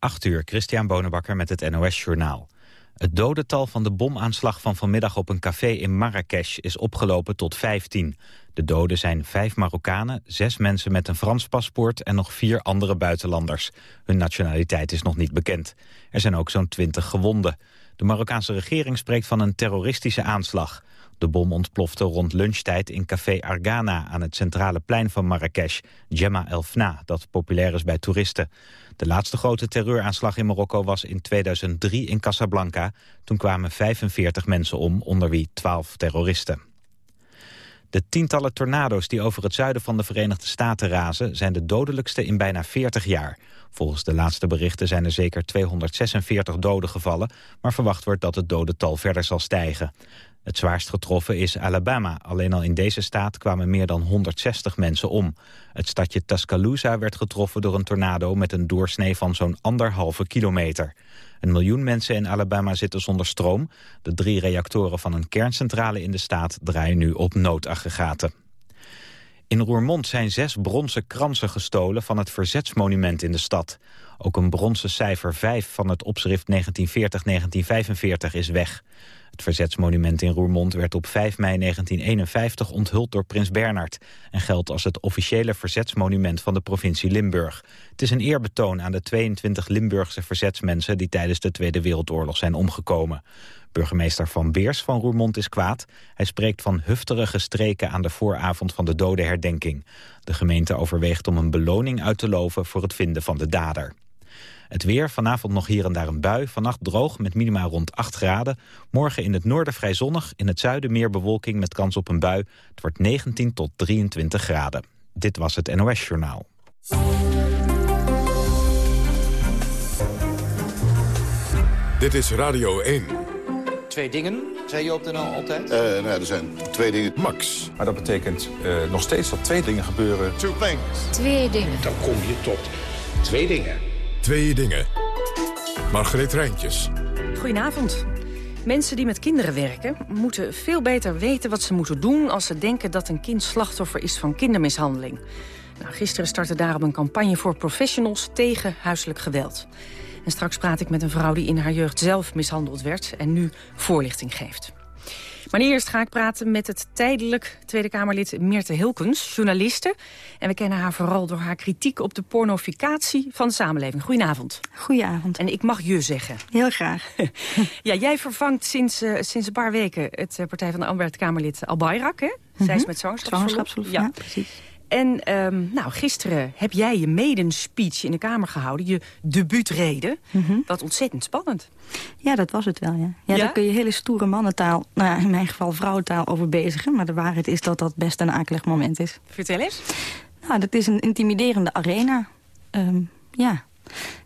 8 uur, Christian Bonenbakker met het NOS Journaal. Het dodental van de bomaanslag van vanmiddag op een café in Marrakesh is opgelopen tot 15. De doden zijn vijf Marokkanen, zes mensen met een Frans paspoort en nog vier andere buitenlanders. Hun nationaliteit is nog niet bekend. Er zijn ook zo'n 20 gewonden. De Marokkaanse regering spreekt van een terroristische aanslag. De bom ontplofte rond lunchtijd in café Argana aan het centrale plein van Marrakesh, Gemma El Fna, dat populair is bij toeristen. De laatste grote terreuraanslag in Marokko was in 2003 in Casablanca. Toen kwamen 45 mensen om, onder wie 12 terroristen. De tientallen tornado's die over het zuiden van de Verenigde Staten razen... zijn de dodelijkste in bijna 40 jaar. Volgens de laatste berichten zijn er zeker 246 doden gevallen... maar verwacht wordt dat het dodental verder zal stijgen. Het zwaarst getroffen is Alabama. Alleen al in deze staat kwamen meer dan 160 mensen om. Het stadje Tuscaloosa werd getroffen door een tornado... met een doorsnee van zo'n anderhalve kilometer. Een miljoen mensen in Alabama zitten zonder stroom. De drie reactoren van een kerncentrale in de staat draaien nu op noodaggregaten. In Roermond zijn zes bronzen kransen gestolen van het verzetsmonument in de stad. Ook een bronzen cijfer 5 van het opschrift 1940-1945 is weg. Het verzetsmonument in Roermond werd op 5 mei 1951 onthuld door prins Bernhard... en geldt als het officiële verzetsmonument van de provincie Limburg. Het is een eerbetoon aan de 22 Limburgse verzetsmensen... die tijdens de Tweede Wereldoorlog zijn omgekomen. Burgemeester Van Beers van Roermond is kwaad. Hij spreekt van hufterige streken aan de vooravond van de dodenherdenking. De gemeente overweegt om een beloning uit te loven voor het vinden van de dader. Het weer, vanavond nog hier en daar een bui. Vannacht droog met minima rond 8 graden. Morgen in het noorden vrij zonnig. In het zuiden meer bewolking met kans op een bui. Het wordt 19 tot 23 graden. Dit was het NOS Journaal. Dit is Radio 1. Twee dingen, zei je op de NL altijd? Uh, nou, er zijn twee dingen. Max. Maar dat betekent uh, nog steeds dat twee dingen gebeuren. Two things. Twee dingen. Dan kom je tot twee dingen. Twee dingen. Margreet Rijntjes. Goedenavond. Mensen die met kinderen werken moeten veel beter weten wat ze moeten doen... als ze denken dat een kind slachtoffer is van kindermishandeling. Nou, gisteren startte daarom een campagne voor professionals tegen huiselijk geweld. En straks praat ik met een vrouw die in haar jeugd zelf mishandeld werd... en nu voorlichting geeft. Maar eerst ga ik praten met het tijdelijk Tweede Kamerlid Meerte Hilkens, journaliste. En we kennen haar vooral door haar kritiek op de pornificatie van de samenleving. Goedenavond. Goedenavond. En ik mag je zeggen. Heel graag. ja, jij vervangt sinds, uh, sinds een paar weken het uh, Partij van de Arbeid Kamerlid Albayrak, hè? Zij is met zwangerschapsverlof. Ja. ja, precies. En um, nou, gisteren heb jij je maiden speech in de Kamer gehouden. Je debuutreden. Mm -hmm. Wat ontzettend spannend. Ja, dat was het wel, ja. Ja, ja? daar kun je hele stoere mannentaal, nou ja, in mijn geval vrouwentaal, over bezigen. Maar de waarheid is dat dat best een akelig moment is. Vertel eens. Nou, dat is een intimiderende arena. Um, ja,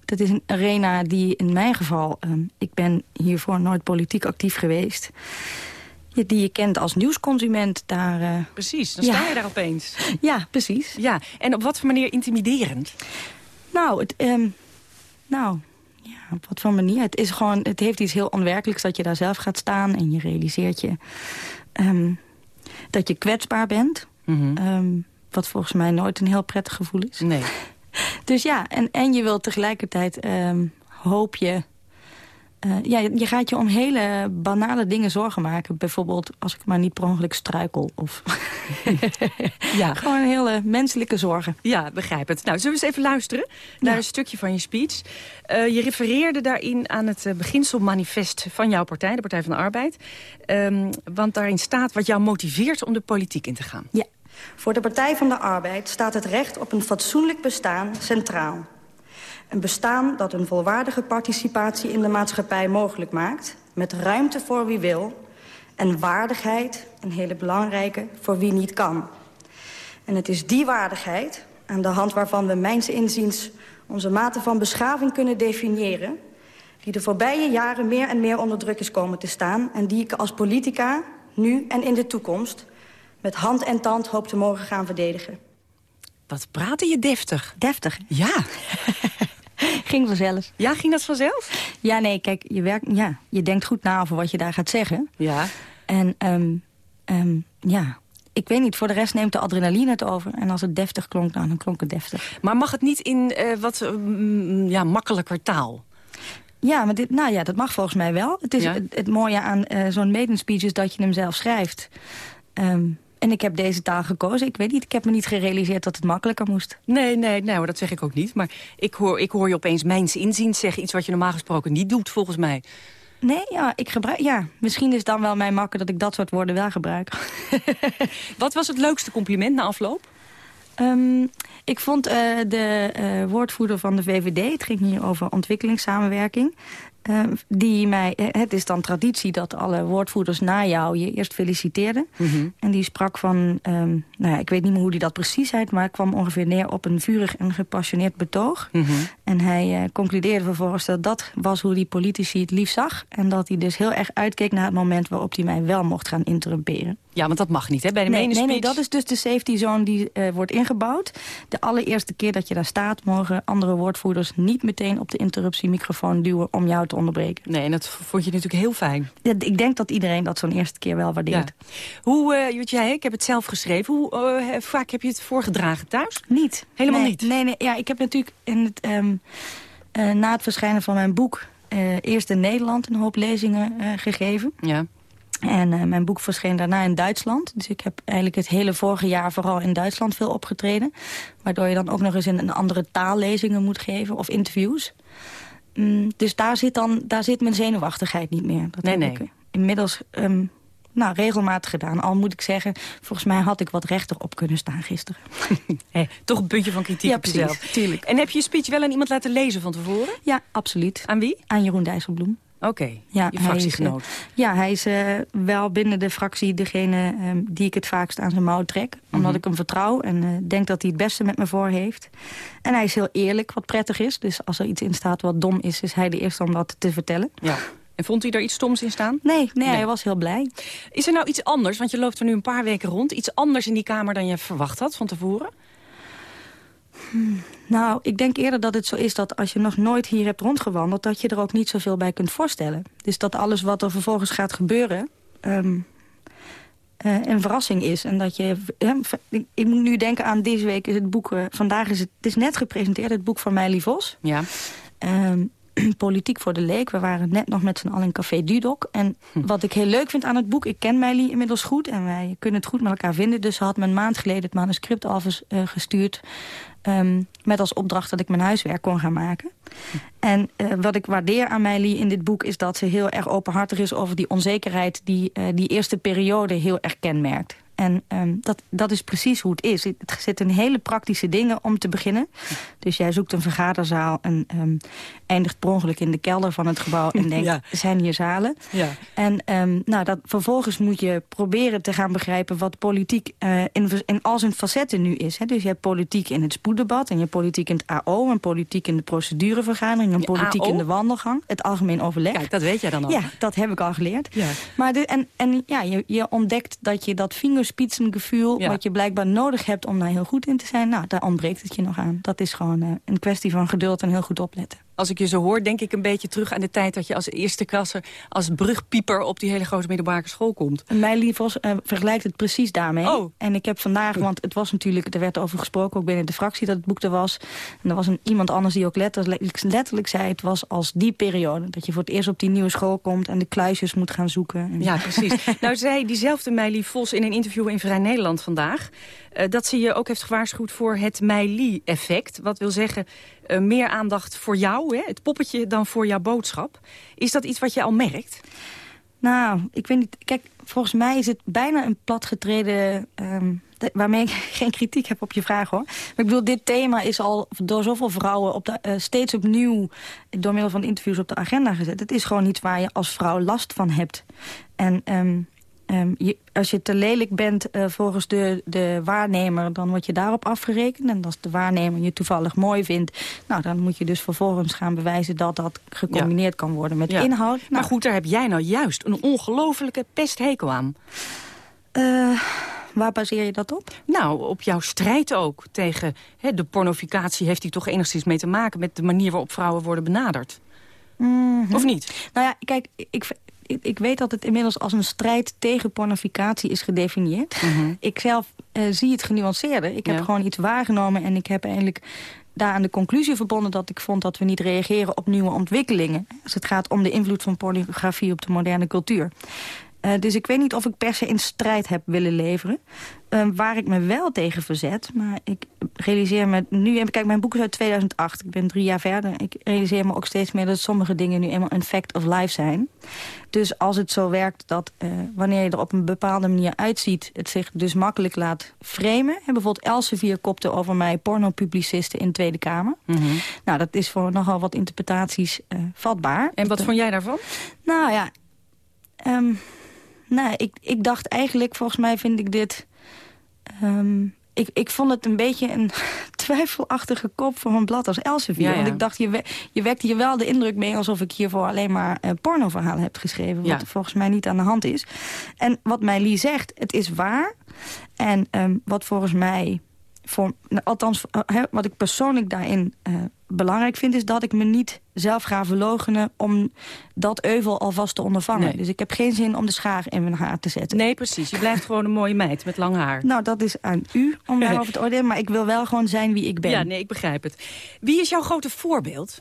dat is een arena die in mijn geval... Um, ik ben hiervoor nooit politiek actief geweest die je kent als nieuwsconsument. Daar, uh, precies, dan sta je daar opeens. Ja, precies. Ja, en op wat voor manier intimiderend? Nou, het, um, nou ja, op wat voor manier? Het, is gewoon, het heeft iets heel onwerkelijks dat je daar zelf gaat staan... en je realiseert je um, dat je kwetsbaar bent. Mhm. Mm -hmm. wat volgens mij nooit een heel prettig gevoel is. Nee. Dus ja, en, en je wilt tegelijkertijd, hoop je... Uh, ja, je gaat je om hele banale dingen zorgen maken. Bijvoorbeeld als ik maar niet per ongeluk struikel. Of ja. Gewoon hele menselijke zorgen. Ja, begrijp het. Nou, zullen we eens even luisteren naar ja. een stukje van je speech. Uh, je refereerde daarin aan het uh, beginselmanifest van jouw partij, de Partij van de Arbeid. Um, want daarin staat wat jou motiveert om de politiek in te gaan. Ja. Voor de Partij van de Arbeid staat het recht op een fatsoenlijk bestaan centraal. Een bestaan dat een volwaardige participatie in de maatschappij mogelijk maakt... met ruimte voor wie wil en waardigheid, een hele belangrijke, voor wie niet kan. En het is die waardigheid, aan de hand waarvan we mijns inziens... onze mate van beschaving kunnen definiëren... die de voorbije jaren meer en meer onder druk is komen te staan... en die ik als politica, nu en in de toekomst... met hand en tand hoop te mogen gaan verdedigen. Wat praatte je deftig. Deftig? Ja. ging vanzelf. Ja, ging dat vanzelf? Ja, nee, kijk, je, werkt, ja, je denkt goed na over wat je daar gaat zeggen. Ja. En um, um, ja, ik weet niet, voor de rest neemt de adrenaline het over. En als het deftig klonk, nou, dan klonk het deftig. Maar mag het niet in uh, wat mm, ja, makkelijker taal? Ja, maar dit, nou ja, dat mag volgens mij wel. Het, is, het, mooie aan uh, zo'n maiden speech is dat je hem zelf schrijft. Um, en ik heb deze taal gekozen. Ik weet niet, ik heb me niet gerealiseerd dat het makkelijker moest. Nee, nee, nee, dat zeg ik ook niet. Maar ik hoor, ik hoor je opeens mijns inziens zeggen... iets wat je normaal gesproken niet doet, volgens mij. Nee, ja, ik gebruik, ja, misschien is dan wel mijn makker dat ik dat soort woorden wel gebruik. Wat was het leukste compliment na afloop? Um, ik vond uh, de uh, woordvoerder van de VVD, het ging hier over ontwikkelingssamenwerking... Uh, die mij, het is dan traditie dat alle woordvoerders na jou je eerst feliciteerden. Mm -hmm. En die sprak van, um, nou ja, ik weet niet meer hoe die dat precies zei... maar kwam ongeveer neer op een vurig en gepassioneerd betoog. Mm -hmm. En hij uh, concludeerde vervolgens dat dat was hoe die politici het liefst zag. En dat hij dus heel erg uitkeek naar het moment waarop hij mij wel mocht gaan interrumperen. Ja, want dat mag niet, hè, bij de nee, nee, nee, dat is dus de safety zone die uh, wordt ingebouwd. De allereerste keer dat je daar staat... mogen andere woordvoerders niet meteen op de interruptiemicrofoon duwen... om jou te onderbreken. Nee, en dat vond je natuurlijk heel fijn. Ja, ik denk dat iedereen dat zo'n eerste keer wel waardeert. Ja. Hoe, uh, jij, ik heb het zelf geschreven. Hoe uh, vaak heb je het voorgedragen thuis? Niet. Helemaal nee, niet? Nee, nee, ja, ik heb natuurlijk in het, um, na het verschijnen van mijn boek... eerst in Nederland een hoop lezingen gegeven. Ja. En uh, mijn boek verscheen daarna in Duitsland. Dus ik heb eigenlijk het hele vorige jaar vooral in Duitsland veel opgetreden. Waardoor je dan ook nog eens in een andere taal lezingen moet geven of interviews. Mm, dus daar zit, dan, daar zit mijn zenuwachtigheid niet meer. Dat nee, heb nee. ik inmiddels um, nou, regelmatig gedaan. Al moet ik zeggen, volgens mij had ik wat rechter op kunnen staan gisteren. hey, toch een puntje van kritiek ja, op jezelf. Precies, tuurlijk. En heb je je speech wel aan iemand laten lezen van tevoren? Ja, absoluut. Aan wie? Aan Jeroen Dijsselbloem. Oké, okay, ja, je fractiegenoot. Hij is, uh, ja, hij is uh, wel binnen de fractie degene um, die ik het vaakst aan zijn mouw trek. Omdat mm -hmm. ik hem vertrouw en uh, denk dat hij het beste met me voor heeft. En hij is heel eerlijk, wat prettig is. Dus als er iets in staat wat dom is, is hij de eerste om dat te vertellen. Ja. En vond hij er iets stoms in staan? Nee, nee, nee, hij was heel blij. Is er nou iets anders, want je loopt er nu een paar weken rond... iets anders in die Kamer dan je verwacht had van tevoren? Hmm. Nou, ik denk eerder dat het zo is dat als je nog nooit hier hebt rondgewandeld... dat je er ook niet zoveel bij kunt voorstellen. Dus dat alles wat er vervolgens gaat gebeuren... Um, uh, een verrassing is. En dat je, ik, ik, moet nu denken aan deze week is het boek... Uh, vandaag is het, het is net gepresenteerd, het boek van Meili Vos. Ja. Um, Politiek voor de Leek. We waren net nog met z'n allen in Café Dudok. En hm. wat ik heel leuk vind aan het boek... ik ken Meili inmiddels goed en wij kunnen het goed met elkaar vinden. Dus ze had me een maand geleden het manuscript al uh, gestuurd... Um, met als opdracht dat ik mijn huiswerk kon gaan maken. Hm. En uh, wat ik waardeer aan Meili in dit boek... is dat ze heel erg openhartig is over die onzekerheid... die uh, die eerste periode heel erg kenmerkt. En um, dat, dat is precies hoe het is. Het zit in hele praktische dingen om te beginnen. Dus jij zoekt een vergaderzaal en um, eindigt per ongeluk in de kelder van het gebouw... en denkt, ja. zijn hier zalen? Ja. En um, nou, dat, vervolgens moet je proberen te gaan begrijpen... wat politiek uh, in, in al zijn facetten nu is. Hè? Dus je hebt politiek in het spoeddebat... en je hebt politiek in het AO... en politiek in de procedurevergadering... en politiek AO? in de wandelgang. Het algemeen overleg. Kijk, dat weet jij dan al. Ja, dat heb ik al geleerd. Ja. Maar de, en, en ja, je, je ontdekt dat je dat vinger spitsengevoel... Ja. wat je blijkbaar nodig hebt om daar heel goed in te zijn... nou, daar ontbreekt het je nog aan. Dat is gewoon uh, een kwestie van geduld en heel goed opletten. Als ik je zo hoor, denk ik een beetje terug aan de tijd... dat je als eerste klasse, als brugpieper... op die hele grote middelbare school komt. Mijn liefos uh, vergelijkt het precies daarmee. Oh. En ik heb vandaag, want het was natuurlijk... er werd over gesproken, ook binnen de fractie, dat het boek er was. En er was een, iemand anders die ook letterlijk, letterlijk zei... het was als die periode, dat je voor het eerst op die nieuwe school komt... en de kluisjes moet gaan zoeken. En... Ja, precies. nou zei diezelfde Meili Vos in een interview in Vrij Nederland vandaag... Uh, dat ze je ook heeft gewaarschuwd voor het Meili-effect. Wat wil zeggen, uh, meer aandacht voor jou, hè, het poppetje, dan voor jouw boodschap. Is dat iets wat je al merkt? Nou, ik weet niet. Kijk, volgens mij is het bijna een platgetreden... Um, waarmee ik geen kritiek heb op je vraag, hoor. Maar ik bedoel, dit thema is al door zoveel vrouwen op de, uh, steeds opnieuw... door middel van interviews op de agenda gezet. Het is gewoon iets waar je als vrouw last van hebt. En... Um, Um, je, als je te lelijk bent uh, volgens de, de waarnemer, dan word je daarop afgerekend. En als de waarnemer je toevallig mooi vindt... nou, dan moet je dus vervolgens gaan bewijzen dat dat gecombineerd ja. kan worden met ja. inhoud. Nou, maar goed, daar heb jij nou juist een ongelofelijke pesthekel aan. Uh, waar baseer je dat op? Nou, op jouw strijd ook tegen hè, de pornoficatie... heeft die toch enigszins mee te maken met de manier waarop vrouwen worden benaderd. Mm -hmm. Of niet? Nou ja, kijk, ik, ik, ik weet dat het inmiddels als een strijd tegen pornificatie is gedefinieerd. Ik zelf eh, zie het genuanceerder. Ik heb Ja. gewoon iets waargenomen en ik heb eigenlijk daar aan de conclusie verbonden dat ik vond dat we niet reageren op nieuwe ontwikkelingen. Als het gaat om de invloed van pornografie op de moderne cultuur. Eh, dus ik weet niet of ik per se in strijd heb willen leveren. Eh, waar ik me wel tegen verzet, maar ik realiseer me nu... Kijk, mijn boek is uit 2008, ik ben drie jaar verder. Ik realiseer me ook steeds meer dat sommige dingen nu eenmaal een fact of life zijn. Dus als het zo werkt dat eh, wanneer je er op een bepaalde manier uitziet... het zich dus makkelijk laat framen. En bijvoorbeeld Elsevier kopte over mij pornopublicisten in de Tweede Kamer. Nou, dat is voor nogal wat interpretaties vatbaar. En wat vond jij daarvan? Nou ja, ehm, nou, ik, ik dacht eigenlijk, volgens mij vind ik dit... ehm, ik, ik vond het een beetje een twijfelachtige kop voor een blad als Elsevier. Ja, ja. Want ik dacht, je, we- je wekt hier wel de indruk mee... alsof ik hiervoor alleen maar eh, pornoverhalen heb geschreven. Wat Ja. volgens mij niet aan de hand is. En wat Meili zegt, het is waar. En ehm, wat volgens mij... Voor, nou, althans, eh, wat ik persoonlijk daarin eh, belangrijk vind... is dat ik me niet zelf ga verlogenen om dat euvel alvast te ondervangen. Nee. Dus ik heb geen zin om de schaar in mijn haar te zetten. Nee, precies. Je blijft gewoon een mooie meid met lang haar. Nou, dat is aan u om daarover te oordelen. Maar ik wil wel gewoon zijn wie ik ben. Ja, nee, ik begrijp het. Wie is jouw grote voorbeeld?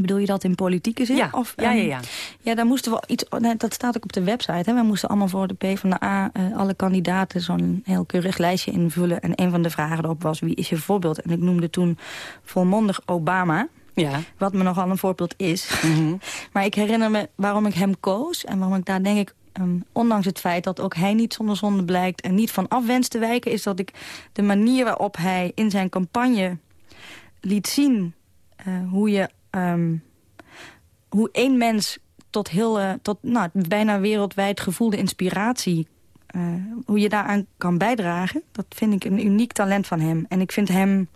Bedoel je dat in politieke zin? Ja, Of, ja, ja, ehm, ja. Ja, daar moesten we iets... Dat staat ook op de website. Hè. We moesten allemaal voor de PvdA, eh alle kandidaten... zo'n heel keurig lijstje invullen. En een van de vragen erop was, wie is je voorbeeld? En ik noemde toen volmondig Obama. Ja. Wat me nogal een voorbeeld is. Mhm. maar ik herinner me waarom ik hem koos. En waarom ik daar denk ik... ehm, ondanks het feit dat ook hij niet zonder zonde blijkt... en niet van af wenst te wijken... is dat ik de manier waarop hij in zijn campagne liet zien... eh, hoe je... ehm, hoe één mens tot heel, eh, tot nou, bijna wereldwijd gevoelde inspiratie... eh, hoe je daaraan kan bijdragen, dat vind ik een uniek talent van hem. En ik vind hem,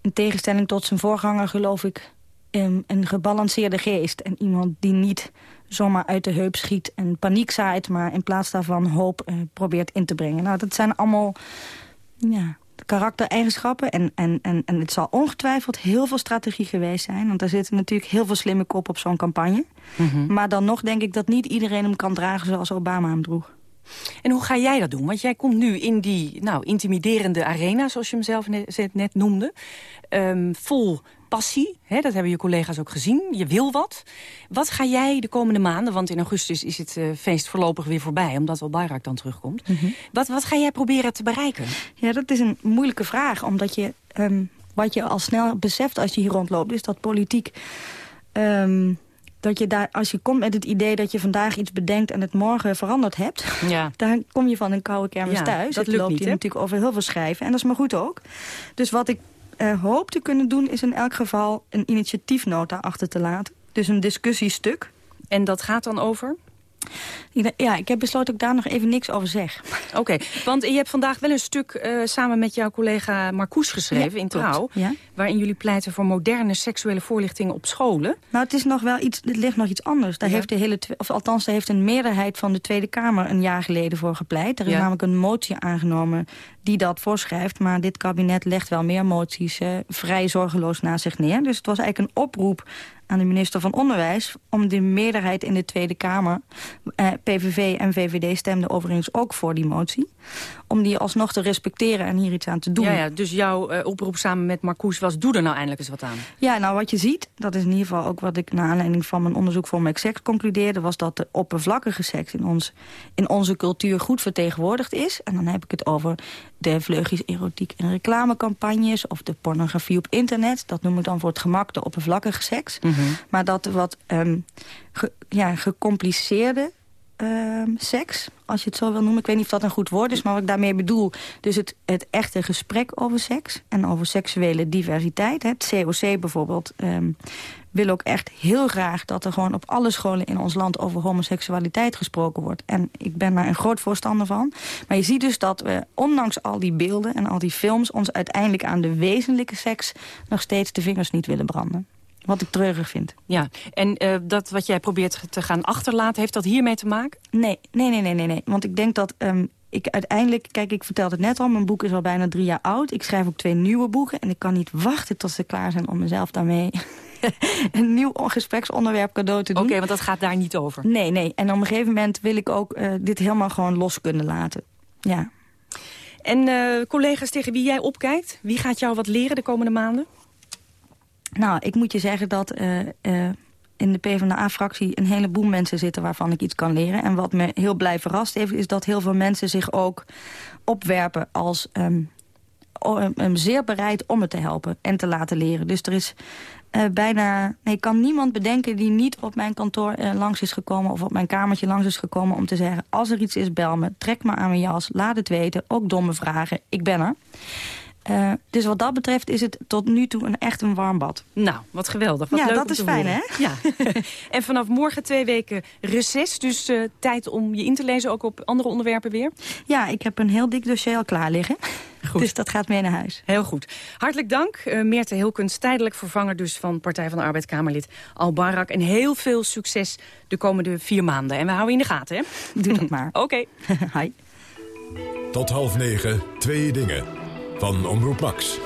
in tegenstelling tot zijn voorganger, geloof ik... een, gebalanceerde geest. En iemand die niet zomaar uit de heup schiet en paniek zaait... maar in plaats daarvan hoop eh, probeert in te brengen. Nou, dat zijn allemaal ja, karaktereigenschappen. En, en, en, en het zal ongetwijfeld heel veel strategie geweest zijn. Want er zitten natuurlijk heel veel slimme kop op zo'n campagne. Maar dan nog denk ik dat niet iedereen hem kan dragen zoals Obama hem droeg. En hoe ga jij dat doen? Want jij komt nu in die nou, intimiderende arena, zoals je hem zelf net, net noemde. Ehm, vol passie, hè, dat hebben je collega's ook gezien. Je wil wat. Wat ga jij de komende maanden, want in augustus is het eh, feest voorlopig weer voorbij... omdat al Bayrak dan terugkomt. wat, wat ga jij proberen te bereiken? Ja, dat is een moeilijke vraag. Omdat je, ehm, wat je al snel beseft als je hier rondloopt... is dat politiek... ehm, dat je daar, als je komt met het idee dat je vandaag iets bedenkt... en het morgen veranderd hebt... Ja. daar kom je van een koude kermis Ja, thuis. dat het lukt loopt niet, hè? natuurlijk over heel veel schrijven. En dat is maar goed ook. Dus wat ik eh, hoop te kunnen doen... is in elk geval een initiatiefnota achter te laten. Dus een discussiestuk. En dat gaat dan over? Ja, ik heb besloten dat ik daar nog even niks over zeg. Oké, want je hebt vandaag wel een stuk eh, samen met jouw collega Marcoes geschreven Ja, in. Trouw. Ja. Waarin jullie pleiten voor moderne seksuele voorlichting op scholen. Nou, het is nog wel iets, het ligt nog iets anders. Daar Ja. heeft de hele, of althans, daar heeft een meerderheid van de Tweede Kamer een jaar geleden voor gepleit. Er is namelijk een motie aangenomen die dat voorschrijft. Maar dit kabinet legt wel meer moties eh, vrij zorgeloos naast zich neer. Dus het was eigenlijk een oproep aan de minister van Onderwijs... om de meerderheid in de Tweede Kamer, eh, PVV en VVD stemden overigens ook voor die motie... om die alsnog te respecteren en hier iets aan te doen. Ja, ja, dus jouw eh, oproep samen met Marcoes was... doe er nou eindelijk eens wat aan. Ja, nou wat je ziet, dat is in ieder geval ook wat ik... naar aanleiding van mijn onderzoek voor mijn seks concludeerde... was dat de oppervlakkige seks in, ons, in onze cultuur goed vertegenwoordigd is. En dan heb ik het over de vleugjes erotiek in reclamecampagnes... of de pornografie op internet. Dat noem ik dan voor het gemak de oppervlakkige seks. Maar dat wat ehm, ja, gecompliceerde ehm, seks, als je het zo wil noemen. Ik weet niet of dat een goed woord is, maar wat ik daarmee bedoel... dus het, het echte gesprek over seks en over seksuele diversiteit. Het COC bijvoorbeeld ehm, wil ook echt heel graag... dat er gewoon op alle scholen in ons land over homoseksualiteit gesproken wordt. En ik ben daar een groot voorstander van. Maar je ziet dus dat we, ondanks al die beelden en al die films... ons uiteindelijk aan de wezenlijke seks nog steeds de vingers niet willen branden. Wat ik treurig vind. Ja, en eh, dat wat jij probeert te gaan achterlaten... heeft dat hiermee te maken? Nee, nee, nee, nee, nee. nee. Want ik denk dat ehm, ik uiteindelijk... Kijk, ik vertelde het net al, mijn boek is al bijna drie jaar oud. Ik schrijf ook twee nieuwe boeken. En ik kan niet wachten tot ze klaar zijn om mezelf daarmee een nieuw gespreksonderwerp cadeau te doen. Oké, want dat gaat daar niet over. Nee, nee. En op een gegeven moment wil ik ook uh, dit helemaal gewoon los kunnen laten. Ja. En uh, collega's tegen wie jij opkijkt? Wie gaat jou wat leren de komende maanden? Nou, ik moet je zeggen dat uh, in de PvdA-fractie een heleboel mensen zitten waarvan ik iets kan leren. En wat me heel blij verrast heeft, is dat heel veel mensen zich ook opwerpen als um, um, zeer bereid om me te helpen en te laten leren. Dus er is uh, bijna... Nee, kan niemand bedenken die niet op mijn kantoor uh, langs is gekomen... of op mijn kamertje langs is gekomen om te zeggen... als er iets is, bel me, trek me aan mijn jas, laat het weten. Ook domme vragen, ik ben er. Uh, dus wat dat betreft is het tot nu toe een echt een warm bad. Nou, wat geweldig. Wat ja, leuk dat is fijn, horen. hè? Ja. en vanaf morgen twee weken reces. Dus uh, tijd om je in te lezen, ook op andere onderwerpen weer. Ja, ik heb een heel dik dossier al klaar liggen. Goed. Dus dat gaat mee naar huis. Heel goed. Hartelijk dank. Uh, Meerte Hilkens, tijdelijk vervanger dus van Partij van de Arbeid Kamerlid Al Barak. En heel veel succes de komende vier maanden. En we houden in de gaten, hè? Doe dat maar. Oké. Okay. Hi. Tot half negen, twee dingen. Van Omroep Max.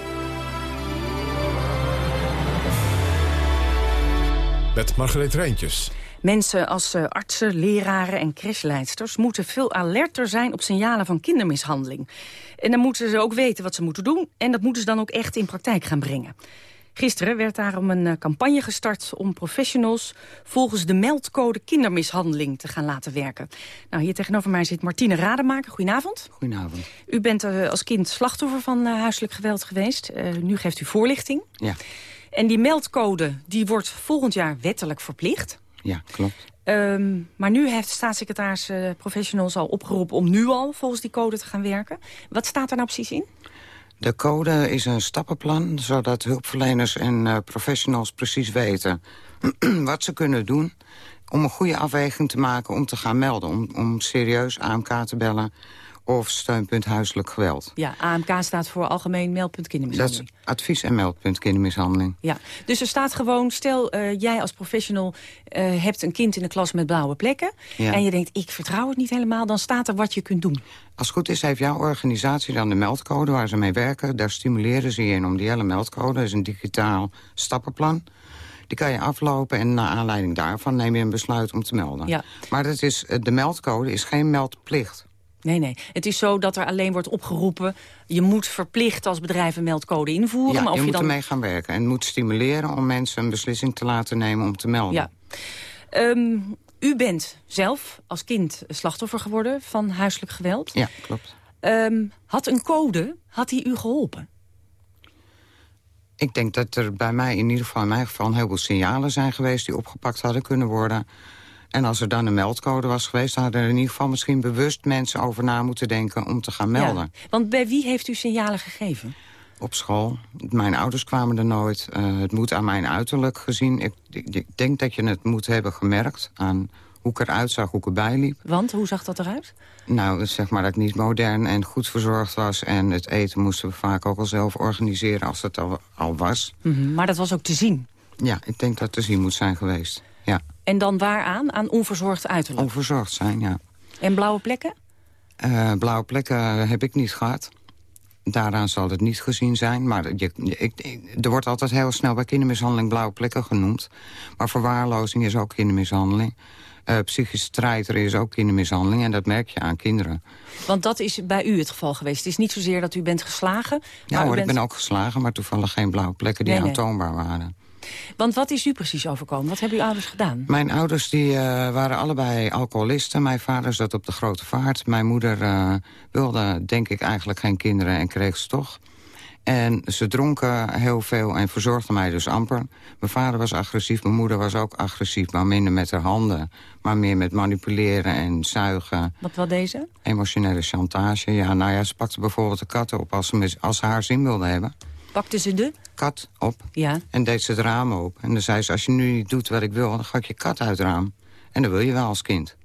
Met Margreet Rijntjes. Mensen als uh, artsen, leraren en crashleidsters moeten veel alerter zijn op signalen van kindermishandeling. En dan moeten ze ook weten wat ze moeten doen en dat moeten ze dan ook echt in praktijk gaan brengen. Gisteren werd daarom een campagne gestart om professionals volgens de meldcode kindermishandeling te gaan laten werken. Nou, hier tegenover mij zit Martine Rademaker. Goedenavond. Goedenavond. U bent uh, als kind slachtoffer van uh, huiselijk geweld geweest. Uh, nu geeft u voorlichting. Ja. En die meldcode die wordt volgend jaar wettelijk verplicht. Ja, klopt. Um, maar nu heeft staatssecretaris Professionals al opgeroepen om nu al volgens die code te gaan werken. Wat staat er nou precies in? De code is een stappenplan, zodat hulpverleners en uh, professionals precies weten wat ze kunnen doen om een goede afweging te maken om te gaan melden. Om, om serieus AMK te bellen of steunpunt huiselijk geweld. Ja, AMK staat voor Algemeen Meldpunt Kindermishandeling. Dat is advies- en meldpunt kindermishandeling. Ja, dus er staat gewoon, stel uh, jij als professional uh, hebt een kind in de klas met blauwe plekken... Ja. en je denkt, ik vertrouw het niet helemaal, dan staat er wat je kunt doen. Als het goed is, heeft jouw organisatie dan de meldcode waar ze mee werken. Daar stimuleren ze je in om die hele meldcode. Dat is een digitaal stappenplan. Die kan je aflopen en naar aanleiding daarvan neem je een besluit om te melden. Ja. Maar dat is, de meldcode is geen meldplicht. Nee, nee. Het is zo dat er alleen wordt opgeroepen... je moet verplicht als bedrijf een meldcode invoeren. Ja, maar of je, je moet ermee gaan werken. En moet stimuleren om mensen een beslissing te laten nemen om te melden. Ja. Um, u bent zelf als kind slachtoffer geworden van huiselijk geweld. Ja, klopt. Um, had een code, had die u geholpen? Ik denk dat er bij mij, in ieder geval in mijn geval... een heleboel signalen zijn geweest die opgepakt hadden kunnen worden... En als er dan een meldcode was geweest... dan hadden er in ieder geval misschien bewust mensen over na moeten denken... om te gaan melden. Ja, want bij wie heeft u signalen gegeven? Op school. Mijn ouders kwamen er nooit. Uh, het moet aan mijn uiterlijk gezien. Ik, ik, ik, denk dat je het moet hebben gemerkt aan hoe ik eruit zag, hoe ik erbij liep. Want, hoe zag dat eruit? Nou, zeg maar dat ik niet modern en goed verzorgd was. En het eten moesten we vaak ook al zelf organiseren als het al, al was. Mm -hmm, maar dat was ook te zien? Ja, ik denk dat het te zien moet zijn geweest. En dan waaraan? Aan onverzorgd uiterlijk? Onverzorgd zijn, ja. En blauwe plekken? Uh, blauwe plekken heb ik niet gehad. Daaraan zal het niet gezien zijn. Maar je, ik, er wordt altijd heel snel bij kindermishandeling blauwe plekken genoemd. Maar verwaarlozing is ook kindermishandeling. Uh, psychische strijd is ook kindermishandeling. En dat merk je aan kinderen. Want dat is bij u het geval geweest. Het is niet zozeer dat u bent geslagen. Ja maar hoor, bent... ik ben ook geslagen. Maar toevallig geen blauwe plekken die nee, aantoonbaar waren. Want wat is u precies overkomen? Wat hebben uw ouders gedaan? Mijn ouders die, uh, waren allebei alcoholisten. Mijn vader zat op de grote vaart. Mijn moeder uh, wilde, denk ik, eigenlijk geen kinderen en kreeg ze toch. En ze dronken heel veel en verzorgden mij dus amper. Mijn vader was agressief, mijn moeder was ook agressief... maar minder met haar handen, maar meer met manipuleren en zuigen. Wat wel deze? Emotionele chantage. Ja, nou ja, ze pakte bijvoorbeeld de katten op als ze, als ze haar zin wilde hebben. Pakte ze de? kat op ja. en deed ze het raam open. En dan zei ze, als je nu niet doet wat ik wil, dan ga ik je kat uit het raam. En dat wil je wel als kind.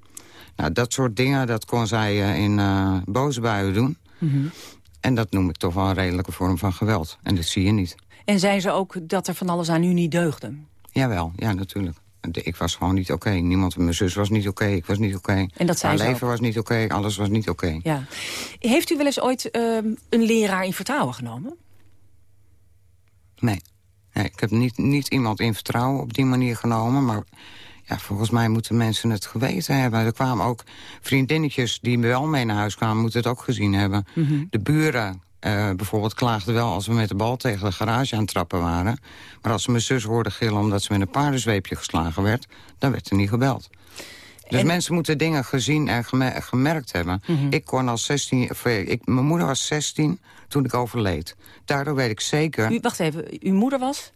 Nou, dat soort dingen, dat kon zij uh, in uh, boze buien doen. Mm -hmm. En dat noem ik toch wel een redelijke vorm van geweld. En dat zie je niet. En zei ze ook dat er van alles aan u niet deugde? Jawel, ja, natuurlijk. Ik was gewoon niet oké. Okay. Niemand, mijn zus was niet oké, okay. ik was niet oké. Okay. En dat Haar leven ook. was niet oké, alles was niet oké. Ja. Heeft u wel eens ooit uh, een leraar in vertrouwen genomen? Nee. Nee, ik heb niet, niet iemand in vertrouwen op die manier genomen. Maar ja, volgens mij moeten mensen het geweten hebben. Er kwamen ook vriendinnetjes die wel mee naar huis kwamen... moeten het ook gezien hebben. Mhm. De buren uh, bijvoorbeeld klaagden wel als we met de bal tegen de garage aan het trappen waren. Maar als ze mijn zus hoorden gillen omdat ze met een paardenzweepje geslagen werd... dan werd er niet gebeld. Dus mensen moeten dingen gezien en gemerkt hebben. Mhm. Ik kon als 16... Ik, mijn moeder was 16 toen ik overleed. Daardoor weet ik zeker... U, wacht even, uw moeder was?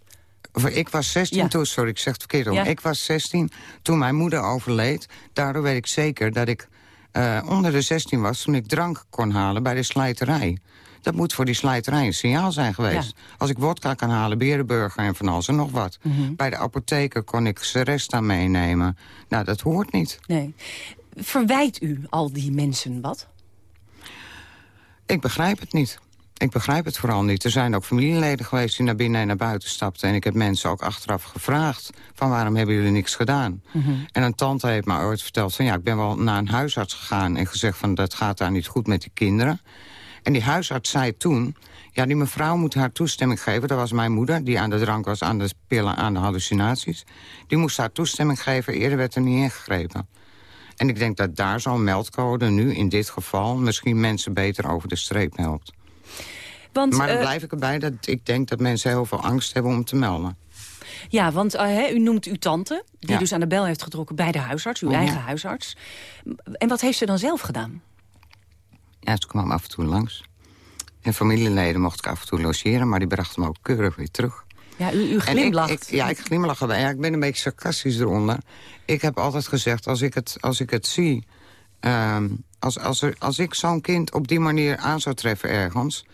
Ik was 16 toen, sorry, ik zeg het verkeerd om. Ja. Ik was 16 toen mijn moeder overleed. Daardoor weet ik zeker dat ik uh, onder de 16 was... toen ik drank kon halen bij de slijterij. Dat moet voor die slijterij een signaal zijn geweest. Ja. Als ik wodka kan halen, berenburger en van alles en nog wat. Mhm. Bij de apotheker kon ik Seresta meenemen. Nou, dat hoort niet. Nee. Verwijt u al die mensen wat? Ik begrijp het niet. Ik begrijp het vooral niet. Er zijn ook familieleden geweest die naar binnen en naar buiten stapten. En ik heb mensen ook achteraf gevraagd... van waarom hebben jullie niks gedaan? Mhm. En een tante heeft me ooit verteld van... ja, ik ben wel naar een huisarts gegaan en gezegd van... dat gaat daar niet goed met die kinderen. En die huisarts zei toen... ja, die mevrouw moet haar toestemming geven. Dat was mijn moeder, die aan de drank was, aan de pillen, aan de hallucinaties. Die moest haar toestemming geven, eerder werd er niet ingegrepen. En ik denk dat daar zo'n meldcode nu, in dit geval... misschien mensen beter over de streep helpt. Want, maar dan uh, blijf ik erbij dat ik denk dat mensen heel veel angst hebben om te melden. Ja, want uh, hè, u noemt uw tante, die Ja. dus aan de bel heeft getrokken bij de huisarts, uw Mhm. eigen huisarts. En wat heeft ze dan zelf gedaan? Ja, ze kwam af en toe langs. En familieleden mocht ik af en toe logeren... maar die brachten me ook keurig weer terug. Ja, u, u En ik- glimlacht. Ik, ja, ik glimlach erbij. Ja, ik ben een beetje sarcastisch eronder. Ik heb altijd gezegd, als ik het, als ik het zie... ehm, als, als, er, als ik zo'n kind op die manier aan zou treffen ergens...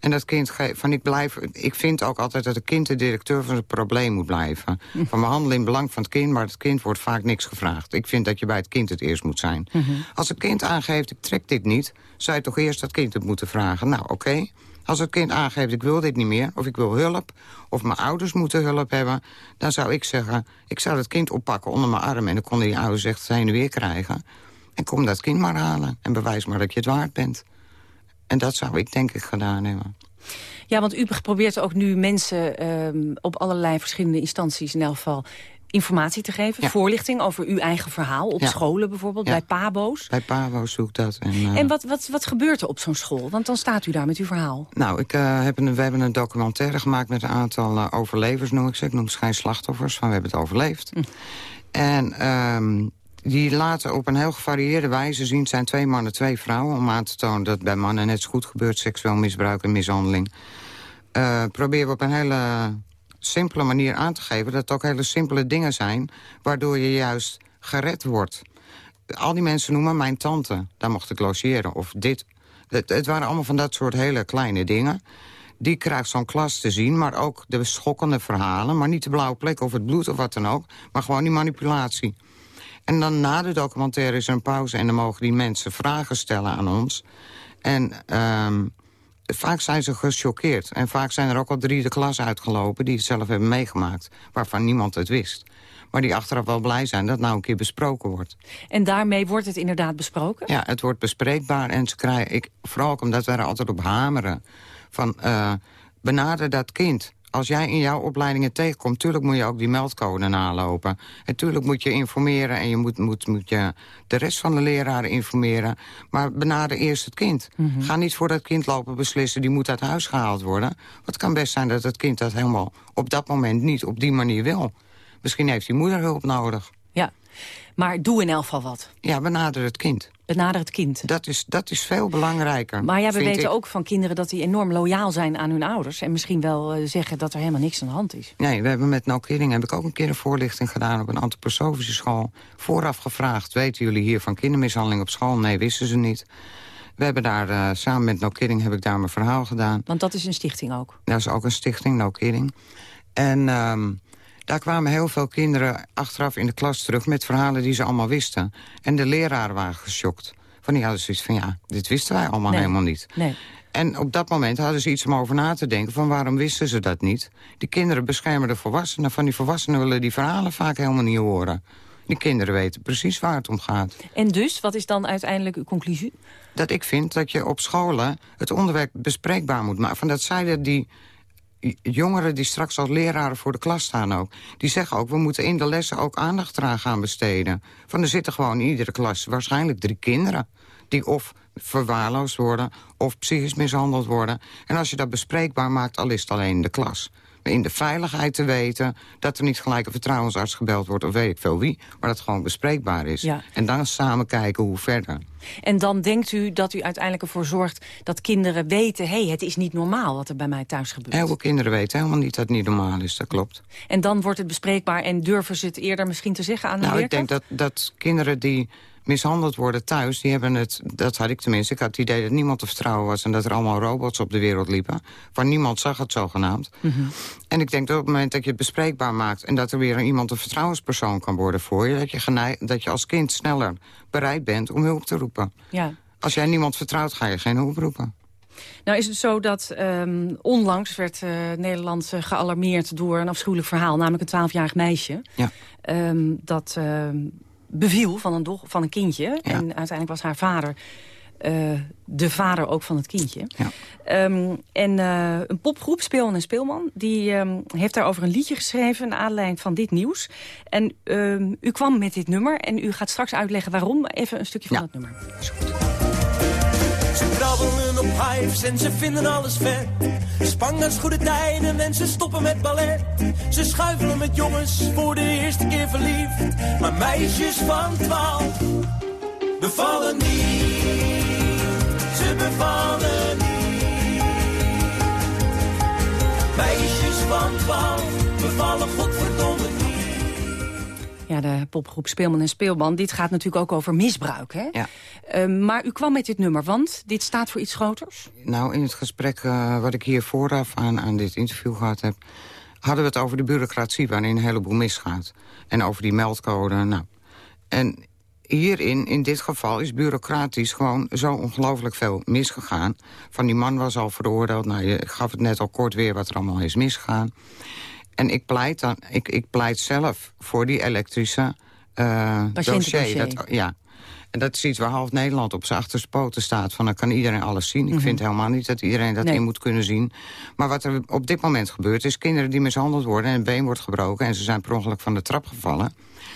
en dat kind geeft... Van ik, blijf, ik vind ook altijd dat het kind de directeur van het probleem moet blijven. Van we handelen in belang van het kind... maar het kind wordt vaak niks gevraagd. Ik vind dat je bij het kind het eerst moet zijn. Als het kind aangeeft, ik trek dit niet... zou je toch eerst dat kind het moeten vragen. Nou, oké. Als het kind aangeeft, ik wil dit niet meer, of ik wil hulp... of mijn ouders moeten hulp hebben... dan zou ik zeggen, ik zou het kind oppakken onder mijn arm... en dan konden die ouders echt heen en weer krijgen. En kom dat kind maar halen en bewijs maar dat je het waard bent. En dat zou ik denk ik gedaan hebben. Ja, want u probeert ook nu mensen ehm, op allerlei verschillende instanties... in elk geval informatie te geven, Ja. voorlichting over uw eigen verhaal. Op Ja. scholen bijvoorbeeld, Ja. bij pabo's. Bij Pavo zoek dat. En, eh, En wat, wat, wat gebeurt er op zo'n school? Want dan staat u daar met uw verhaal. Nou, ik, eh, heb een, we hebben een documentaire gemaakt met een aantal eh, overlevers, noem ik ze. Ik noem ze geen slachtoffers, van we hebben het overleefd. En ehm, die laten op een heel gevarieerde wijze zien... zijn twee mannen, twee vrouwen... om aan te tonen dat bij mannen net zo goed gebeurt... seksueel misbruik en mishandeling. Eh, proberen we op een hele simpele manier aan te geven... dat het ook hele simpele dingen zijn... waardoor je juist gered wordt. Al die mensen noemen mijn tante, daar mocht ik logeren. Of dit. Het, het waren allemaal van dat soort hele kleine dingen. Die krijgt zo'n klas te zien, maar ook de schokkende verhalen. Maar niet de blauwe plek of het bloed of wat dan ook. Maar gewoon die manipulatie. En dan na de documentaire is er een pauze... en dan mogen die mensen vragen stellen aan ons. En ehm, vaak zijn ze gechoqueerd. En vaak zijn er ook al drie de klas uitgelopen... die het zelf hebben meegemaakt, waarvan niemand het wist. Maar die achteraf wel blij zijn dat het nou een keer besproken wordt. En daarmee wordt het inderdaad besproken? Ja, het wordt bespreekbaar en ze krijgen... Ik, vooral ook omdat wij er altijd op hameren. Van, eh, benader dat kind. Als jij in jouw opleidingen tegenkomt... tuurlijk moet je ook die meldcode nalopen. En tuurlijk moet je informeren... en je moet, moet, moet je de rest van de leraren informeren. Maar benader eerst het kind. Ga niet voor dat kind lopen beslissen... die moet uit huis gehaald worden. Want het kan best zijn dat het kind dat helemaal op dat moment niet... op die manier wil. Misschien heeft die moeder hulp nodig. Ja. Maar doe in elk geval wat. Ja, benader het kind. Benader het kind. Dat is, dat is veel belangrijker. Maar ja, we weten ik. ook van kinderen dat die enorm loyaal zijn aan hun ouders. En misschien wel eh, zeggen dat er helemaal niks aan de hand is. Nee, we hebben met No Kidding heb ik ook een keer een voorlichting gedaan op een antroposofische school. Vooraf gevraagd, weten jullie hier van kindermishandeling op school? Nee, wisten ze niet. We hebben daar, eh, samen met No Kidding heb ik daar mijn verhaal gedaan. Want dat is een stichting ook. Dat is ook een stichting, No Kidding. En ehm, daar kwamen heel veel kinderen achteraf in de klas terug... met verhalen die ze allemaal wisten. En de leraren waren geschokt. Van die hadden zoiets van, ja, dit wisten wij allemaal Nee. helemaal niet. Nee. En op dat moment hadden ze iets om over na te denken... van waarom wisten ze dat niet? Die kinderen beschermen de volwassenen. Van die volwassenen willen die verhalen vaak helemaal niet horen. Die kinderen weten precies waar het om gaat. En dus, wat is dan uiteindelijk uw conclusie? Dat ik vind dat je op scholen het onderwerp bespreekbaar moet maken. Van dat zeiden die jongeren die straks als leraren voor de klas staan ook... die zeggen ook, we moeten in de lessen ook aandacht eraan gaan besteden. Van er zitten gewoon in iedere klas waarschijnlijk drie kinderen... die of verwaarloosd worden of psychisch mishandeld worden. En als je dat bespreekbaar maakt, al is het alleen de klas in de veiligheid te weten... dat er niet gelijk een vertrouwensarts gebeld wordt of weet ik veel wie... maar dat het gewoon bespreekbaar is. En dan samen kijken hoe verder. En dan denkt u dat u uiteindelijk ervoor zorgt dat kinderen weten... hé, hey, het is niet normaal wat er bij mij thuis gebeurt. Heel veel kinderen weten helemaal niet dat het niet normaal is, dat klopt. En dan wordt het bespreekbaar en durven ze het eerder misschien te zeggen aan de Nou, ik denk dat, dat kinderen die mishandeld worden thuis, die hebben het... dat had ik tenminste, ik had het idee dat niemand te vertrouwen was... en dat er allemaal robots op de wereld liepen. Waar niemand zag het zogenaamd. Mhm. En ik denk dat op het moment dat je het bespreekbaar maakt... en dat er weer iemand een vertrouwenspersoon kan worden voor je... dat je, dat je als kind sneller bereid bent om hulp te roepen. Ja. Als jij niemand vertrouwt, ga je geen hulp roepen. Nou is het zo dat um, onlangs werd uh, Nederland uh, gealarmeerd door een afschuwelijk verhaal. Namelijk een twaalfjarig meisje. Ja. Um, dat uh, beviel van een, van een kindje. En uiteindelijk was haar vader uh, de vader ook van het kindje. Ja. Um, en uh, een popgroep, Speelman en Speelman... die um, heeft daarover een liedje geschreven... naar aanleiding van dit nieuws. En um, u kwam met dit nummer en u gaat straks uitleggen waarom. Even een stukje van het nummer. Is goed. Ze krabbelen op hives en ze vinden alles vet. Spangers goede tijden en ze stoppen met ballet. Ze schuifelen met jongens voor de eerste keer verliefd. Maar meisjes van twaalf bevallen niet. Ze bevallen niet. Meisjes van twaalf bevallen godverdomme. Ja, de popgroep Speelman en Speelman. Dit gaat natuurlijk ook over misbruik, hè? Ja. Uh, maar u kwam met dit nummer, want dit staat voor iets groters? Nou, in het gesprek uh, wat ik hier vooraf aan, aan dit interview gehad heb... hadden we het over de bureaucratie waarin een heleboel misgaat. En over die meldcode, nou. En hierin, in dit geval, is bureaucratisch gewoon zo ongelooflijk veel misgegaan. Van die man was al veroordeeld. Nou, je gaf het net al kort weer wat er allemaal is misgegaan. En ik pleit, dan, ik, ik pleit zelf voor die elektrische uh, dossier. Dat, ja. En dat is iets waar half Nederland op zijn achterste poten staat. Van dan kan iedereen alles zien. Ik mhm. vind helemaal niet dat iedereen dat in moet kunnen zien. Maar wat er op dit moment gebeurt is kinderen die mishandeld worden... en een been wordt gebroken en ze zijn per ongeluk van de trap gevallen.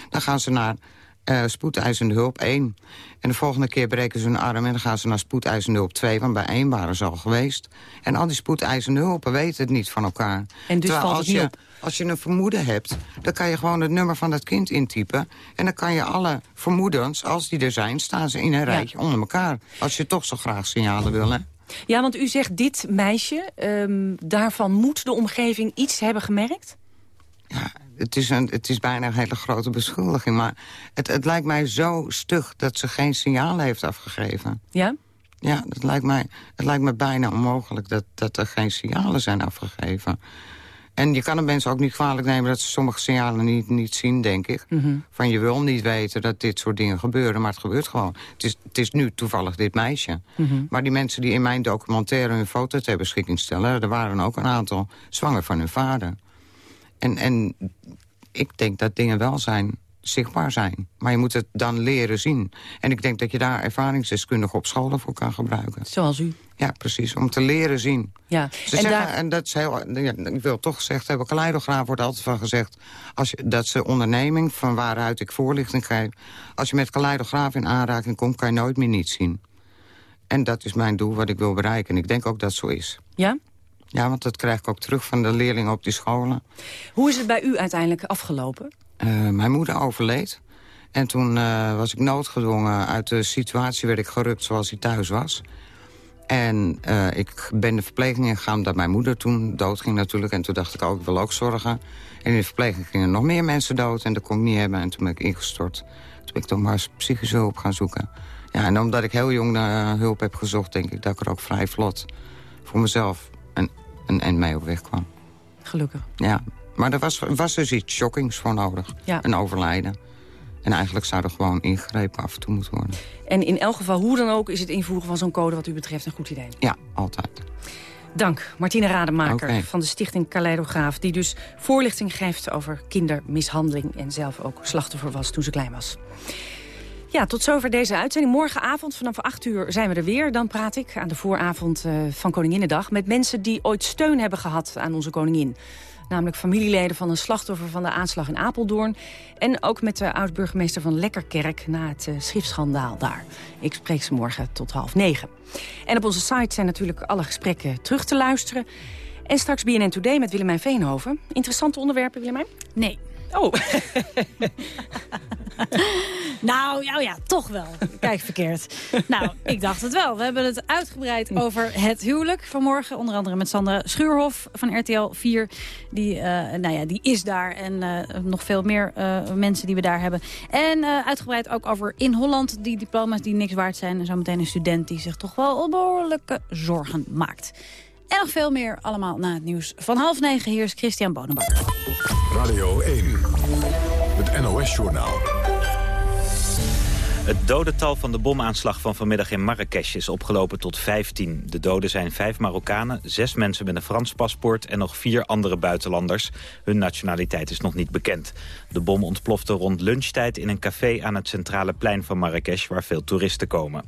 Dan gaan ze naar uh, spoedeisende hulp 1. En de volgende keer breken ze hun arm en dan gaan ze naar spoedeisende hulp 2. Want bij 1 waren ze al geweest. En al die spoedeisende hulpen weten het niet van elkaar. En dus valt het niet je, op. Als je een vermoeden hebt, dan kan je gewoon het nummer van dat kind intypen. En dan kan je alle vermoedens, als die er zijn, staan ze in een rijtje onder elkaar. Als je toch zo graag signalen wil, hè? Ja, want u zegt dit meisje, um, daarvan moet de omgeving iets hebben gemerkt? Ja, het is, een, het is bijna een hele grote beschuldiging. Maar het, het lijkt mij zo stug dat ze geen signalen heeft afgegeven. Ja? Ja, het lijkt mij, het lijkt me bijna onmogelijk dat, dat er geen signalen zijn afgegeven. En je kan de mensen ook niet kwalijk nemen dat ze sommige signalen niet, niet zien, denk ik. Mhm. Van je wil niet weten dat dit soort dingen gebeuren, maar het gebeurt gewoon. Het is, het is nu toevallig dit meisje. Mhm. Maar die mensen die in mijn documentaire hun foto ter beschikking stellen... er waren ook een aantal zwanger van hun vader. En, en ik denk dat dingen wel zijn, zichtbaar zijn. Maar je moet het dan leren zien. En ik denk dat je daar ervaringsdeskundigen op scholen voor kan gebruiken. Zoals u? Ja, precies. Om te leren zien. Ja. Ze en, zeggen, daar... en dat is heel, ja, ik wil toch gezegd hebben, Kaleidograaf wordt altijd van gezegd... Als je, dat ze onderneming, van waaruit ik voorlichting geef... als je met Kaleidograaf in aanraking komt, kan je nooit meer niets zien. En dat is mijn doel wat ik wil bereiken. En ik denk ook dat zo is. Ja? Ja, want dat krijg ik ook terug van de leerlingen op die scholen. Hoe is het bij u uiteindelijk afgelopen? Uh, mijn moeder overleed. En toen uh, was ik noodgedwongen. Uit de situatie werd ik gerukt zoals hij thuis was. En uh, ik ben de verpleging ingegaan omdat mijn moeder toen doodging natuurlijk. En toen dacht ik ook, ik wil ook zorgen. En in de verpleging gingen nog meer mensen dood. En dat kon ik niet hebben. En toen ben ik ingestort. Toen ben ik toch maar psychische hulp gaan zoeken. Ja, en omdat ik heel jong naar hulp heb gezocht... denk ik dat ik er ook vrij vlot voor mezelf en, en mee op weg kwam. Gelukkig. Ja, maar er was, was dus iets shockings voor nodig. Ja. Een overlijden. En eigenlijk zou er gewoon ingrepen af en toe moeten worden. En in elk geval, hoe dan ook, is het invoeren van zo'n code wat u betreft een goed idee? Ja, altijd. Dank, Martine Rademaker van de stichting Kaleidograaf... die dus voorlichting geeft over kindermishandeling... en zelf ook slachtoffer was toen ze klein was. Ja, tot zover deze uitzending. Morgenavond vanaf 8 uur zijn we er weer. Dan praat ik aan de vooravond uh, van Koninginnedag... met mensen die ooit steun hebben gehad aan onze koningin. Namelijk familieleden van een slachtoffer van de aanslag in Apeldoorn. En ook met de oud-burgemeester van Lekkerkerk na het uh, schriftschandaal daar. Ik spreek ze morgen tot half negen. En op onze site zijn natuurlijk alle gesprekken terug te luisteren. En straks BNN Today met Willemijn Veenhoven. Interessante onderwerpen, Willemijn? Nee. Oh. nou, ja, ja, toch wel. Kijk verkeerd. nou, ik dacht het wel. We hebben het uitgebreid over het huwelijk vanmorgen. Onder andere met Sandra Schuurhof van RTL 4. Die, uh, nou ja, die is daar. En uh, nog veel meer uh, mensen die we daar hebben. En uitgebreid ook over in Holland die diploma's die niks waard zijn. En zometeen een student die zich toch wel behoorlijke zorgen maakt. En nog veel meer allemaal na het nieuws van half negen. Hier is Christian Bonenbakker. Radio 1, het NOS-journaal. Het dodental van de bomaanslag van vanmiddag in Marrakesh is opgelopen tot 15. De doden zijn vijf Marokkanen, zes mensen met een Frans paspoort... en nog vier andere buitenlanders. Hun nationaliteit is nog niet bekend. De bom ontplofte rond lunchtijd in een café aan het centrale plein van Marrakesh... waar veel toeristen komen.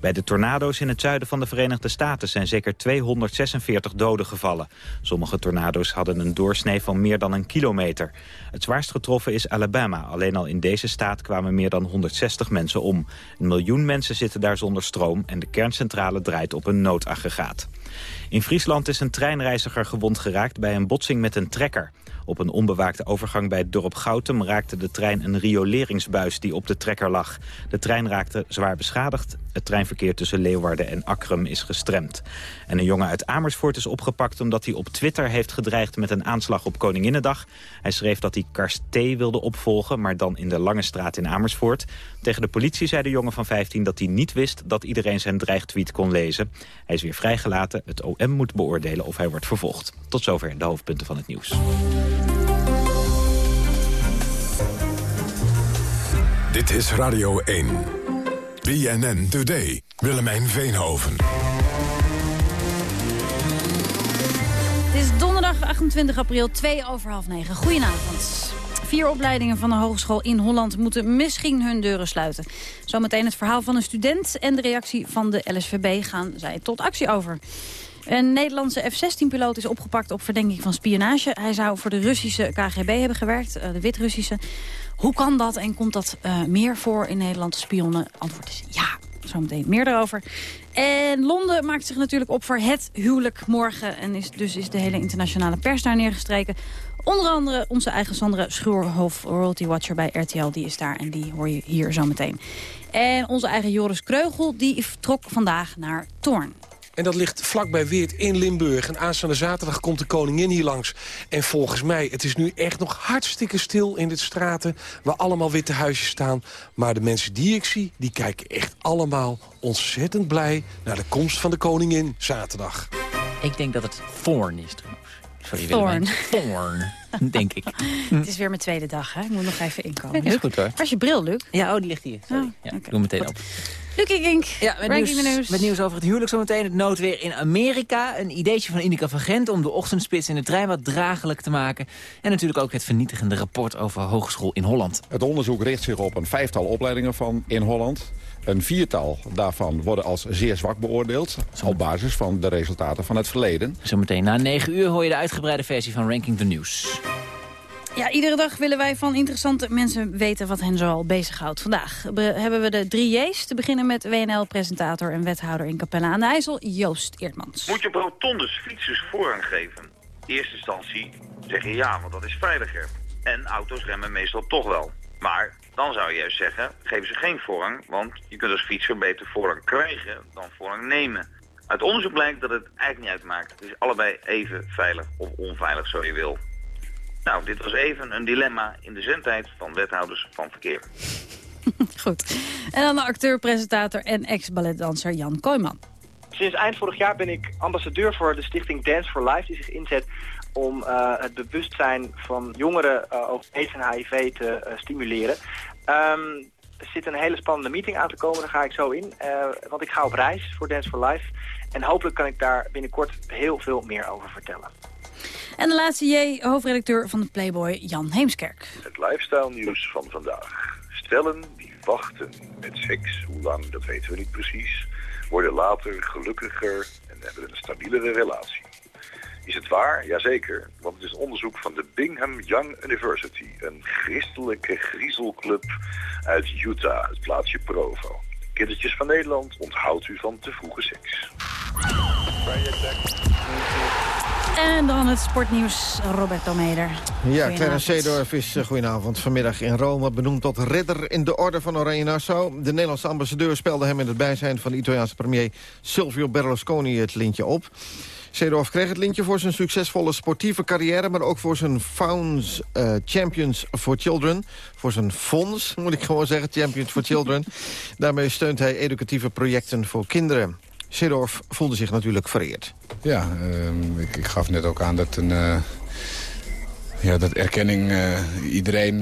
Bij de tornado's in het zuiden van de Verenigde Staten zijn zeker 246 doden gevallen. Sommige tornado's hadden een doorsnee van meer dan een kilometer. Het zwaarst getroffen is Alabama. Alleen al in deze staat kwamen meer dan 160 mensen om. Een miljoen mensen zitten daar zonder stroom en de kerncentrale draait op een noodaggregaat. In Friesland is een treinreiziger gewond geraakt bij een botsing met een trekker. Op een onbewaakte overgang bij het dorp Goutem raakte de trein een rioleringsbuis die op de trekker lag. De trein raakte zwaar beschadigd. Het treinverkeer tussen Leeuwarden en Akrum is gestremd. En een jongen uit Amersfoort is opgepakt omdat hij op Twitter heeft gedreigd met een aanslag op Koninginnedag. Hij schreef dat hij Karstee wilde opvolgen, maar dan in de Lange Straat in Amersfoort. Tegen de politie zei de jongen van 15 dat hij niet wist dat iedereen zijn dreigtweet kon lezen. Hij is weer vrijgelaten. Het OM moet beoordelen of hij wordt vervolgd. Tot zover de hoofdpunten van het nieuws. Dit is Radio 1. BNN Today. Willemijn Veenhoven. Het is donderdag 28 april, 2 over half 9. Goedenavond. Vier opleidingen van de hogeschool in Holland moeten misschien hun deuren sluiten. Zometeen het verhaal van een student en de reactie van de LSVB gaan zij tot actie over. Een Nederlandse F-16-piloot is opgepakt op verdenking van spionage. Hij zou voor de Russische KGB hebben gewerkt, eh, de Wit-Russische. Hoe kan dat en komt dat uh, meer voor in Nederland, spionnen? Antwoord is ja, zometeen meer daarover. En Londen maakt zich natuurlijk op voor het huwelijk morgen. En is, dus is de hele internationale pers daar neergestreken. Onder andere onze eigen Sandra Schuurhof, royalty watcher bij RTL, die is daar. En die hoor je hier zometeen. En onze eigen Joris Kreugel, die trok vandaag naar Toorn. En dat ligt vlakbij Weert in Limburg. En aanstaande zaterdag komt de koningin hier langs. En volgens mij, het is nu echt nog hartstikke stil in de straten... waar allemaal witte huisjes staan. Maar de mensen die ik zie, die kijken echt allemaal ontzettend blij... naar de komst van de koningin zaterdag. Ik denk dat het Thorn is. Sorry, Thorn. Thorn, denk ik. Het is weer mijn tweede dag, hè? Ik moet nog even inkomen. is goed hoor. Waar is je bril, Luc? Ja, oh, die ligt hier. Sorry. Oh, ja, okay. Doe meteen op. Lucie Gink, ja, met nieuws, nieuws. met nieuws over het huwelijk zometeen. Het noodweer in Amerika. Een ideetje van Indica van Gent om de ochtendspits in de trein wat draaglijk te maken. En natuurlijk ook het vernietigende rapport over hogeschool in Holland. Het onderzoek richt zich op een vijftal opleidingen van in Holland. Een viertal daarvan worden als zeer zwak beoordeeld... op basis van de resultaten van het verleden. Zometeen na 9 uur hoor je de uitgebreide versie van Ranking the News. Ja, iedere dag willen wij van interessante mensen weten wat hen zoal bezighoudt. Vandaag hebben we de drie J's. Te beginnen met WNL-presentator en wethouder in Capelle aan de IJssel, Joost Eertmans. Moet je op rotondes fietsers voorrang geven? In eerste instantie zeg je ja, want dat is veiliger. En auto's remmen meestal toch wel. Maar dan zou je juist zeggen, geef ze geen voorrang, want je kunt als fietser beter voorrang krijgen dan voorrang nemen. Uit onderzoek blijkt dat het eigenlijk niet uitmaakt. Het is allebei even veilig of onveilig, zo je wil. Nou, dit was even een dilemma in de zendtijd van wethouders van verkeer. Goed. En dan de acteur, presentator en ex-balletdanser Jan Kooijman. Sinds eind vorig jaar ben ik ambassadeur voor de stichting Dance for Life... die zich inzet om uh, het bewustzijn van jongeren uh, over AIDS en HIV te uh, stimuleren. Um, er zit een hele spannende meeting aan te komen, daar ga ik zo in. want ik ga op reis voor Dance for Life. En hopelijk kan ik daar binnenkort heel veel meer over vertellen. En de laatste J, hoofdredacteur van de Playboy, Jan Heemskerk. Het lifestyle nieuws van vandaag. Stellen die wachten met seks, hoe lang dat weten we niet precies, worden later gelukkiger en hebben een stabielere relatie. Is het waar? Jazeker, want het is onderzoek van de Bingham Young University, een christelijke griezelclub uit Utah, het plaatsje Provo. Kindertjes van Nederland, onthoudt u van te vroege seks. En dan het sportnieuws, Roberto Meder. Ja, Clarence Seedorf is uh, goedenavond vanmiddag in Rome... benoemd tot ridder in de orde van Oranje Nassau. De Nederlandse ambassadeur speelde hem in het bijzijn van de Italiaanse premier Silvio Berlusconi het lintje op. Seedorf kreeg het lintje voor zijn succesvolle sportieve carrière... maar ook voor zijn Founds uh, Champions for Children. Voor zijn fonds, moet ik gewoon zeggen, Champions for Children. Daarmee steunt hij educatieve projecten voor kinderen. Seedorf voelde zich natuurlijk vereerd. Ja, uh, ik, ik, gaf net ook aan dat een... Uh, ja, dat erkenning uh, iedereen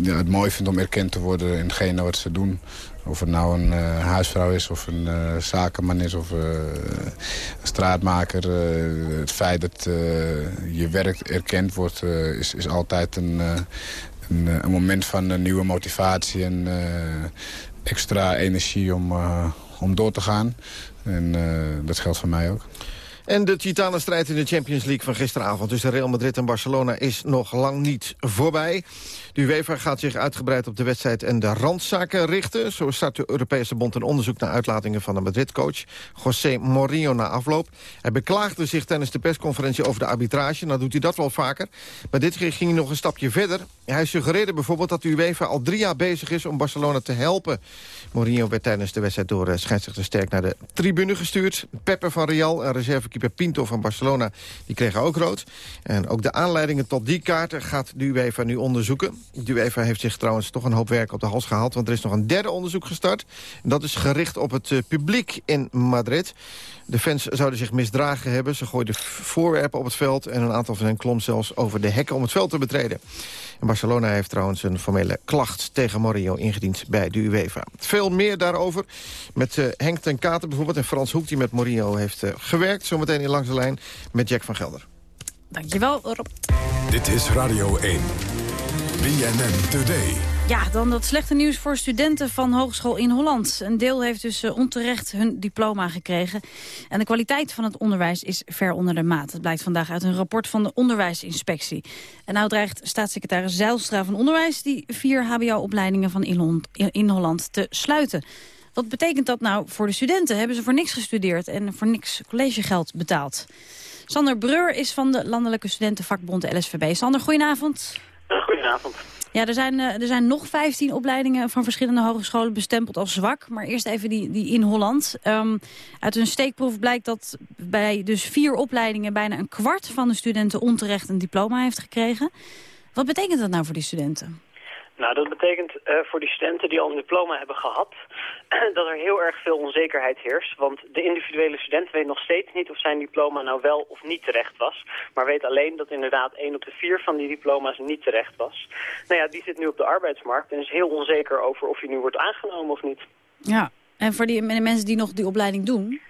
ja, het mooi vindt om erkend te worden in hetgene wat ze doen. Of het nou een uh, huisvrouw is, of een uh, zakenman is, of uh, een straatmaker. het feit dat je werk erkend wordt, is, is altijd een, een, een, moment van nieuwe motivatie en extra energie om, om door te gaan. En dat geldt voor mij ook. En de titanenstrijd in de Champions League van gisteravond... tussen Real Madrid en Barcelona is nog lang niet voorbij. De UEFA gaat zich uitgebreid op de wedstrijd en de randzaken richten. Zo start de Europese Bond een onderzoek naar uitlatingen van de Madrid-coach... José Mourinho na afloop. Hij beklaagde zich tijdens de persconferentie over de arbitrage. Nou doet hij dat wel vaker. Maar dit keer ging hij nog een stapje verder. Hij suggereerde bijvoorbeeld dat de UEFA al drie jaar bezig is... om Barcelona te helpen. Mourinho werd tijdens de wedstrijd door uh, scheidsrechter Sterk naar de tribune gestuurd. Pepper van Real en reservekeeper Pinto van Barcelona die kregen ook rood. En ook de aanleidingen tot die kaarten gaat de UEFA nu onderzoeken. De UEFA heeft zich trouwens toch een hoop werk op de hals gehaald... want er is nog een derde onderzoek gestart. Dat is gericht op het uh, publiek in Madrid. De fans zouden zich misdragen hebben. Ze gooiden voorwerpen op het veld... en een aantal van hen klom zelfs over de hekken om het veld te betreden. En Barcelona heeft trouwens een formele klacht tegen Mourinho ingediend bij de UEFA. Veel meer daarover met uh, Henk ten Katen bijvoorbeeld... en Frans Hoek die met Mourinho heeft uh, gewerkt. Zometeen in Langs de Lijn met Jack van Gelder. Dankjewel, Rob. Dit is Radio 1. BNN Today. Ja, dan dat slechte nieuws voor studenten van Hogeschool in Holland. Een deel heeft dus uh, onterecht hun diploma gekregen. En de kwaliteit van het onderwijs is ver onder de maat. Dat blijkt vandaag uit een rapport van de onderwijsinspectie. En nou dreigt staatssecretaris Zeilstra van Onderwijs... die vier hbo-opleidingen van in Holland, te sluiten. Wat betekent dat nou voor de studenten? Hebben ze voor niks gestudeerd en voor niks collegegeld betaald? Sander Breur is van de Landelijke Studentenvakbond de LSVB. Sander, goedenavond. Goedenavond. Ja, er zijn, er zijn nog 15 opleidingen van verschillende hogescholen bestempeld als zwak. Maar eerst even die, die in Holland. Um, uit een steekproef blijkt dat bij dus vier opleidingen... bijna een kwart van de studenten onterecht een diploma heeft gekregen. Wat betekent dat nou voor die studenten? Nou, dat betekent uh, voor die studenten die al een diploma hebben gehad... dat er heel erg veel onzekerheid heerst. Want de individuele student weet nog steeds niet of zijn diploma nou wel of niet terecht was. Maar weet alleen dat inderdaad één op de vier van die diploma's niet terecht was. Nou ja, die zit nu op de arbeidsmarkt en is heel onzeker over of hij nu wordt aangenomen of niet. Ja, en voor die mensen die nog die opleiding doen...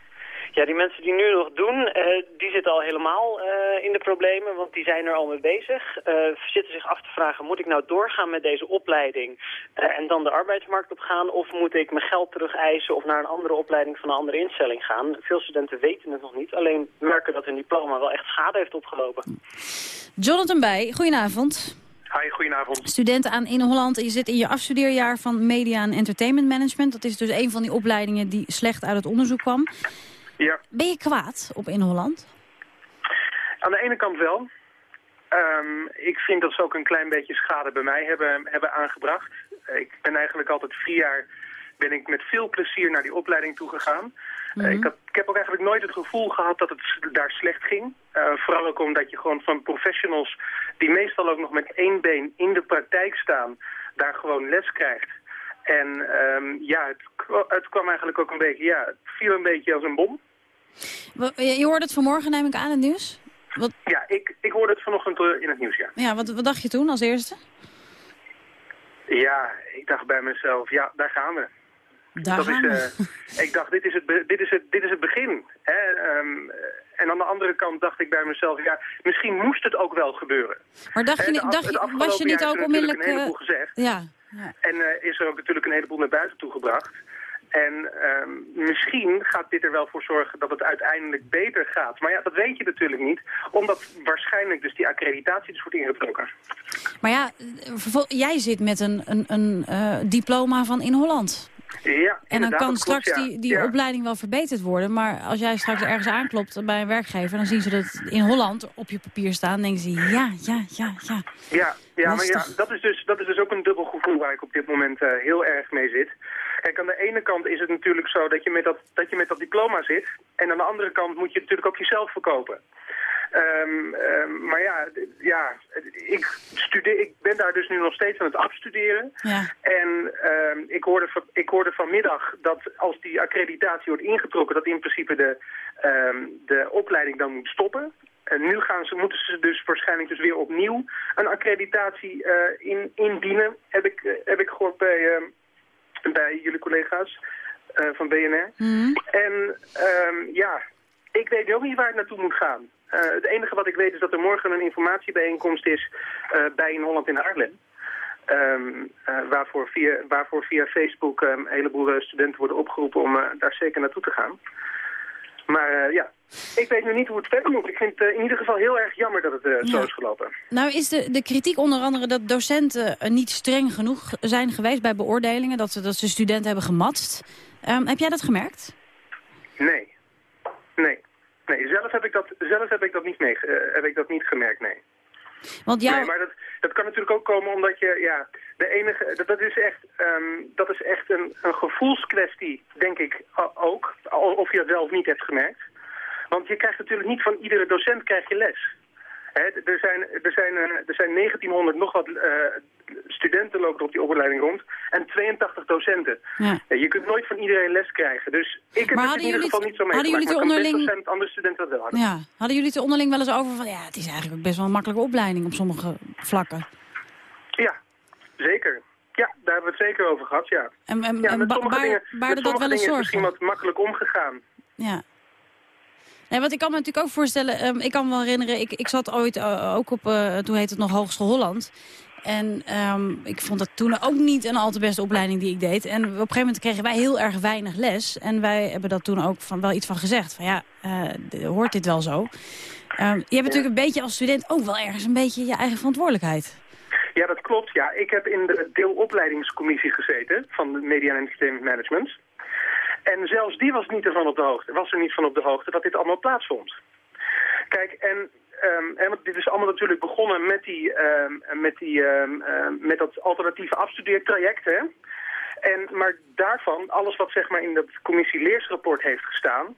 Ja, die mensen die nu nog doen, uh, die zitten al helemaal uh, in de problemen, want die zijn er al mee bezig. Uh, zitten zich af te vragen, moet ik nou doorgaan met deze opleiding en dan de arbeidsmarkt op gaan? Of moet ik mijn geld terug eisen of naar een andere opleiding van een andere instelling gaan? Veel studenten weten het nog niet, alleen merken dat hun diploma wel echt schade heeft opgelopen. Jonathan Bij, goedenavond. Hi, goedenavond. Student aan in Holland. Je zit in je afstudeerjaar van Media en Entertainment Management. Dat is dus een van die opleidingen die slecht uit het onderzoek kwam. Ja. Ben je kwaad op in Holland? Aan de ene kant wel. Um, ik vind dat ze ook een klein beetje schade bij mij hebben, hebben aangebracht. Ik ben eigenlijk altijd vier jaar ben ik met veel plezier naar die opleiding toegegaan. Mm -hmm. uh, ik, ik, heb ook eigenlijk nooit het gevoel gehad dat het daar slecht ging. Uh, vooral ook omdat je gewoon van professionals die meestal ook nog met één been in de praktijk staan, daar gewoon les krijgt. En um, ja, het, het, kwam eigenlijk ook een beetje, ja, het viel een beetje als een bom. Je hoorde het vanmorgen, neem ik aan, het nieuws? Wat... Ja, ik, ik hoorde het vanochtend in het nieuws, ja. Ja, wat, wat dacht je toen als eerste? Ja, ik dacht bij mezelf, ja, daar gaan we. Daar dat gaan is, uh, ik dacht, dit is het, dit is het, dit is het begin. Hè? Um, En aan de andere kant dacht ik bij mezelf, ja, misschien moest het ook wel gebeuren. Maar dacht je, de dacht je, was je niet ook onmiddellijk... een heleboel eh, gezegd. ja. En eh, is er ook natuurlijk een heleboel naar buiten toe gebracht. En ehm, misschien gaat dit er wel voor zorgen dat het uiteindelijk beter gaat. Maar ja, dat weet je natuurlijk niet. Omdat waarschijnlijk dus die accreditatie dus wordt ingetrokken. Maar ja, jij zit met een, een, een eh, diploma van in Holland. Ja, En dan kan klopt, straks ja. die, die Ja. opleiding wel verbeterd worden. Maar als jij straks ergens aanklopt bij een werkgever... dan zien ze dat in Holland op je papier staan. denken ze, ja, ja, ja, ja. Ja, ja maar ja, dat, is dus, dat is dus ook een dubbel gevoel waar ik op dit moment eh, heel erg mee zit. Kijk, aan de ene kant is het natuurlijk zo dat je, met dat, dat je met dat diploma zit. En aan de andere kant moet je natuurlijk ook jezelf verkopen. Ehm, ehm, maar ja, ja ik, studeer, ik ben daar dus nu nog steeds aan het afstuderen. Ja. En ehm, ik, hoorde, van- ik hoorde vanmiddag dat als die accreditatie wordt ingetrokken... dat in principe de, de opleiding dan moet stoppen. En nu gaan ze, moeten ze dus waarschijnlijk dus weer opnieuw een accreditatie eh, in, indienen. Heb ik, eh, heb ik gehoord bij, ehm, bij jullie collega's eh, van BNR. En ehm, ja, ik weet ook niet waar het naartoe moet gaan. Eh, het enige wat ik weet is dat er morgen een informatiebijeenkomst is eh, bij in Holland in Haarlem. Ehm, eh, waarvoor, via, waarvoor via Facebook ehm, een heleboel eh, studenten worden opgeroepen om eh, daar zeker naartoe te gaan. Maar eh, ja, ik weet nu niet hoe het verder moet. Ik vind het eh, in ieder geval heel erg jammer dat het eh, zo is gelopen. Nou is de, de kritiek onder andere dat docenten niet streng genoeg zijn geweest bij beoordelingen. Dat ze, dat ze studenten hebben gematst. Ehm, heb jij dat gemerkt? Nee. Nee. Nee, zelf heb ik dat, zelf heb ik dat, niet, mee, heb ik dat niet gemerkt, nee. Want jou... Nee, maar dat, dat kan natuurlijk ook komen omdat je, ja, de enige, dat, dat is echt, ehm, dat is echt een, een gevoelskwestie, denk ik ook, of je dat zelf niet hebt gemerkt. Want je krijgt natuurlijk niet van iedere docent krijg je les. Hè, er, zijn, er, zijn, eh, er zijn 1900 nog wat eh, studenten lopen er op die opleiding rond en 82 docenten. Ja. Je kunt nooit van iedereen les krijgen. Dus ik heb Maar het hadden in ieder jullie geval niet zo hadden meegemaakt. jullie het het kan best onderling- andere studenten dat wel hadden. Ja. Hadden jullie het er onderling wel eens over van... ja, het is eigenlijk best wel een makkelijke opleiding op sommige vlakken. Ja, zeker. Ja, daar hebben we het zeker over gehad, ja. En, en, ja, en met ba- sommige dingen, baarde met dat sommige wel eens misschien wat makkelijk omgegaan. Ja. Nee, want ik kan me natuurlijk ook voorstellen... ehm, ik kan me wel herinneren, ik, ik zat ooit eh, ook op... eh, toen heette het nog Hogeschool Holland... En ehm, ik vond dat toen ook niet een al te beste opleiding die ik deed. En op een gegeven moment kregen wij heel erg weinig les. En wij hebben dat toen ook van, wel iets van gezegd. Van ja, eh, hoort dit wel zo? Ehm, je hebt natuurlijk een beetje als student ook wel ergens een beetje je eigen verantwoordelijkheid. Ja, dat klopt. Ja, ik heb in de deelopleidingscommissie gezeten van de Media en Entertainment Management. En zelfs die was niet ervan op de hoogte, was er niet van op de hoogte dat dit allemaal plaatsvond. Kijk, en, ehm, en want dit is allemaal natuurlijk begonnen met, die, ehm, met, die, ehm, met dat alternatieve afstudeertraject. Hè? En, maar daarvan, alles wat zeg maar in dat commissie leersrapport heeft gestaan...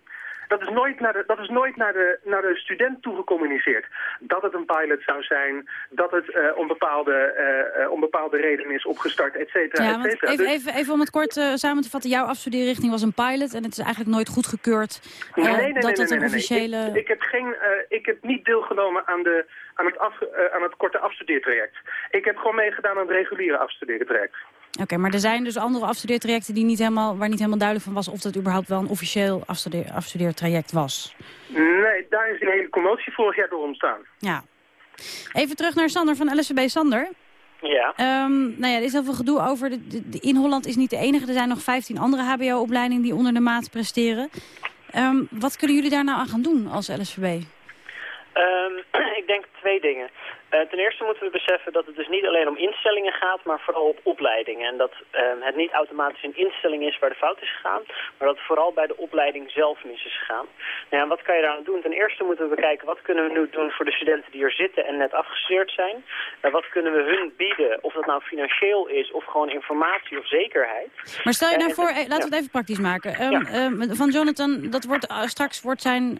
Dat is nooit naar de, dat is nooit naar de, naar de student toegecommuniceerd. Dat het een pilot zou zijn, dat het eh, om, bepaalde, eh, om bepaalde redenen is opgestart, et cetera, Ja, et want cetera. even, Dus- even, even om het kort samen te vatten. Jouw afstudeerrichting was een pilot en het is eigenlijk nooit goedgekeurd Nee, nee, nee, dat het een officiële... Ik, ik heb geen, ik heb niet deelgenomen aan, de, aan, het af, aan het korte afstudeertraject. Ik heb gewoon meegedaan aan het reguliere afstudeertraject. Oké, maar er zijn dus andere afstudeertrajecten die niet helemaal, waar niet helemaal duidelijk van was of dat überhaupt wel een officieel afstudeer, afstudeertraject was. Nee, daar is een hele commotie vorig jaar door ontstaan. Ja. Even terug naar Sander van LSVB. Sander, Ja. Ehm, nou ja, er is heel veel gedoe over. De, de- de- in Holland is niet de enige. Er zijn nog 15 andere hbo-opleidingen die onder de maat presteren. Ehm, wat kunnen jullie daar nou aan gaan doen als LSVB? Ehm, ik denk twee dingen. Eh, ten eerste moeten we beseffen dat het dus niet alleen om instellingen gaat, maar vooral op opleidingen. En dat ehm, het niet automatisch een instelling is waar de fout is gegaan, maar dat het vooral bij de opleiding zelf mis is gegaan. Nou ja, wat kan je daaraan doen? Ten eerste moeten we bekijken wat kunnen we nu doen voor de studenten die er zitten en net afgestudeerd zijn. Eh, wat kunnen we hun bieden, of dat nou financieel is of gewoon informatie of zekerheid. Maar stel je Eh, nou laten we het even praktisch maken. Ehm, Ja. ehm, van Jonathan, dat wordt, straks wordt zijn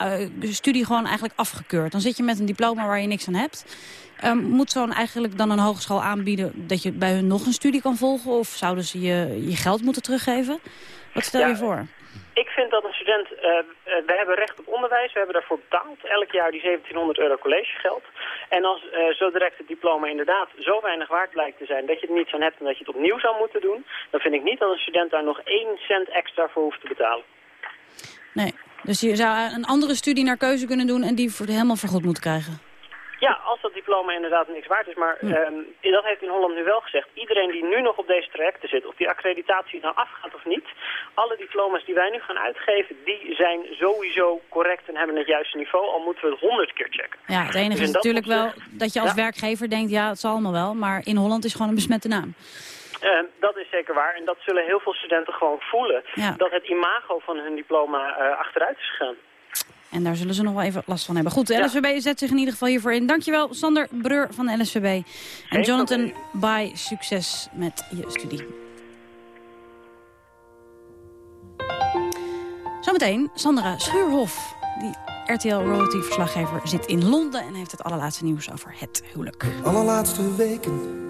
eh, studie gewoon eigenlijk afgekeurd. Dan zit je met een diploma waar je niks aan hebt. Ehm, moet zo'n eigenlijk dan een hogeschool aanbieden dat je bij hun nog een studie kan volgen? Of zouden ze je, je geld moeten teruggeven? Wat stel Ja, je voor? Ik vind dat een student, eh, eh, we hebben recht op onderwijs, we hebben daarvoor betaald. Elk jaar die 1700 euro collegegeld. En als zo direct het diploma inderdaad zo weinig waard blijkt te zijn dat je er niets aan hebt en dat je het opnieuw zou moeten doen, dan vind ik niet dat een student daar nog één cent extra voor hoeft te betalen. Nee. Dus je zou een andere studie naar keuze kunnen doen en die voor- helemaal vergoed moeten krijgen. Ja, als dat diploma inderdaad niks waard is. Maar ehm, dat heeft in Holland nu wel gezegd. Iedereen die nu nog op deze trajecten zit, of die accreditatie nou afgaat of niet... alle diploma's die wij nu gaan uitgeven, die zijn sowieso correct en hebben het juiste niveau. Al moeten we het honderd keer checken. Ja, het enige Dus is natuurlijk wel dat je als Ja. werkgever denkt, ja, het zal allemaal wel. Maar in Holland is gewoon een besmette naam. Eh, dat is zeker waar. En dat zullen heel veel studenten gewoon voelen. Ja. Dat het imago van hun diploma eh, achteruit is gegaan. En daar zullen ze nog wel even last van hebben. Goed, de LSVB zet zich in ieder geval hiervoor in. Dankjewel, Sander Breur van de LSVB. En Geen Jonathan, bye, succes met je studie. Zometeen Sandra Schuurhof. Die RTL Royalty-verslaggever zit in Londen... en heeft het allerlaatste nieuws over het huwelijk. Allerlaatste weken,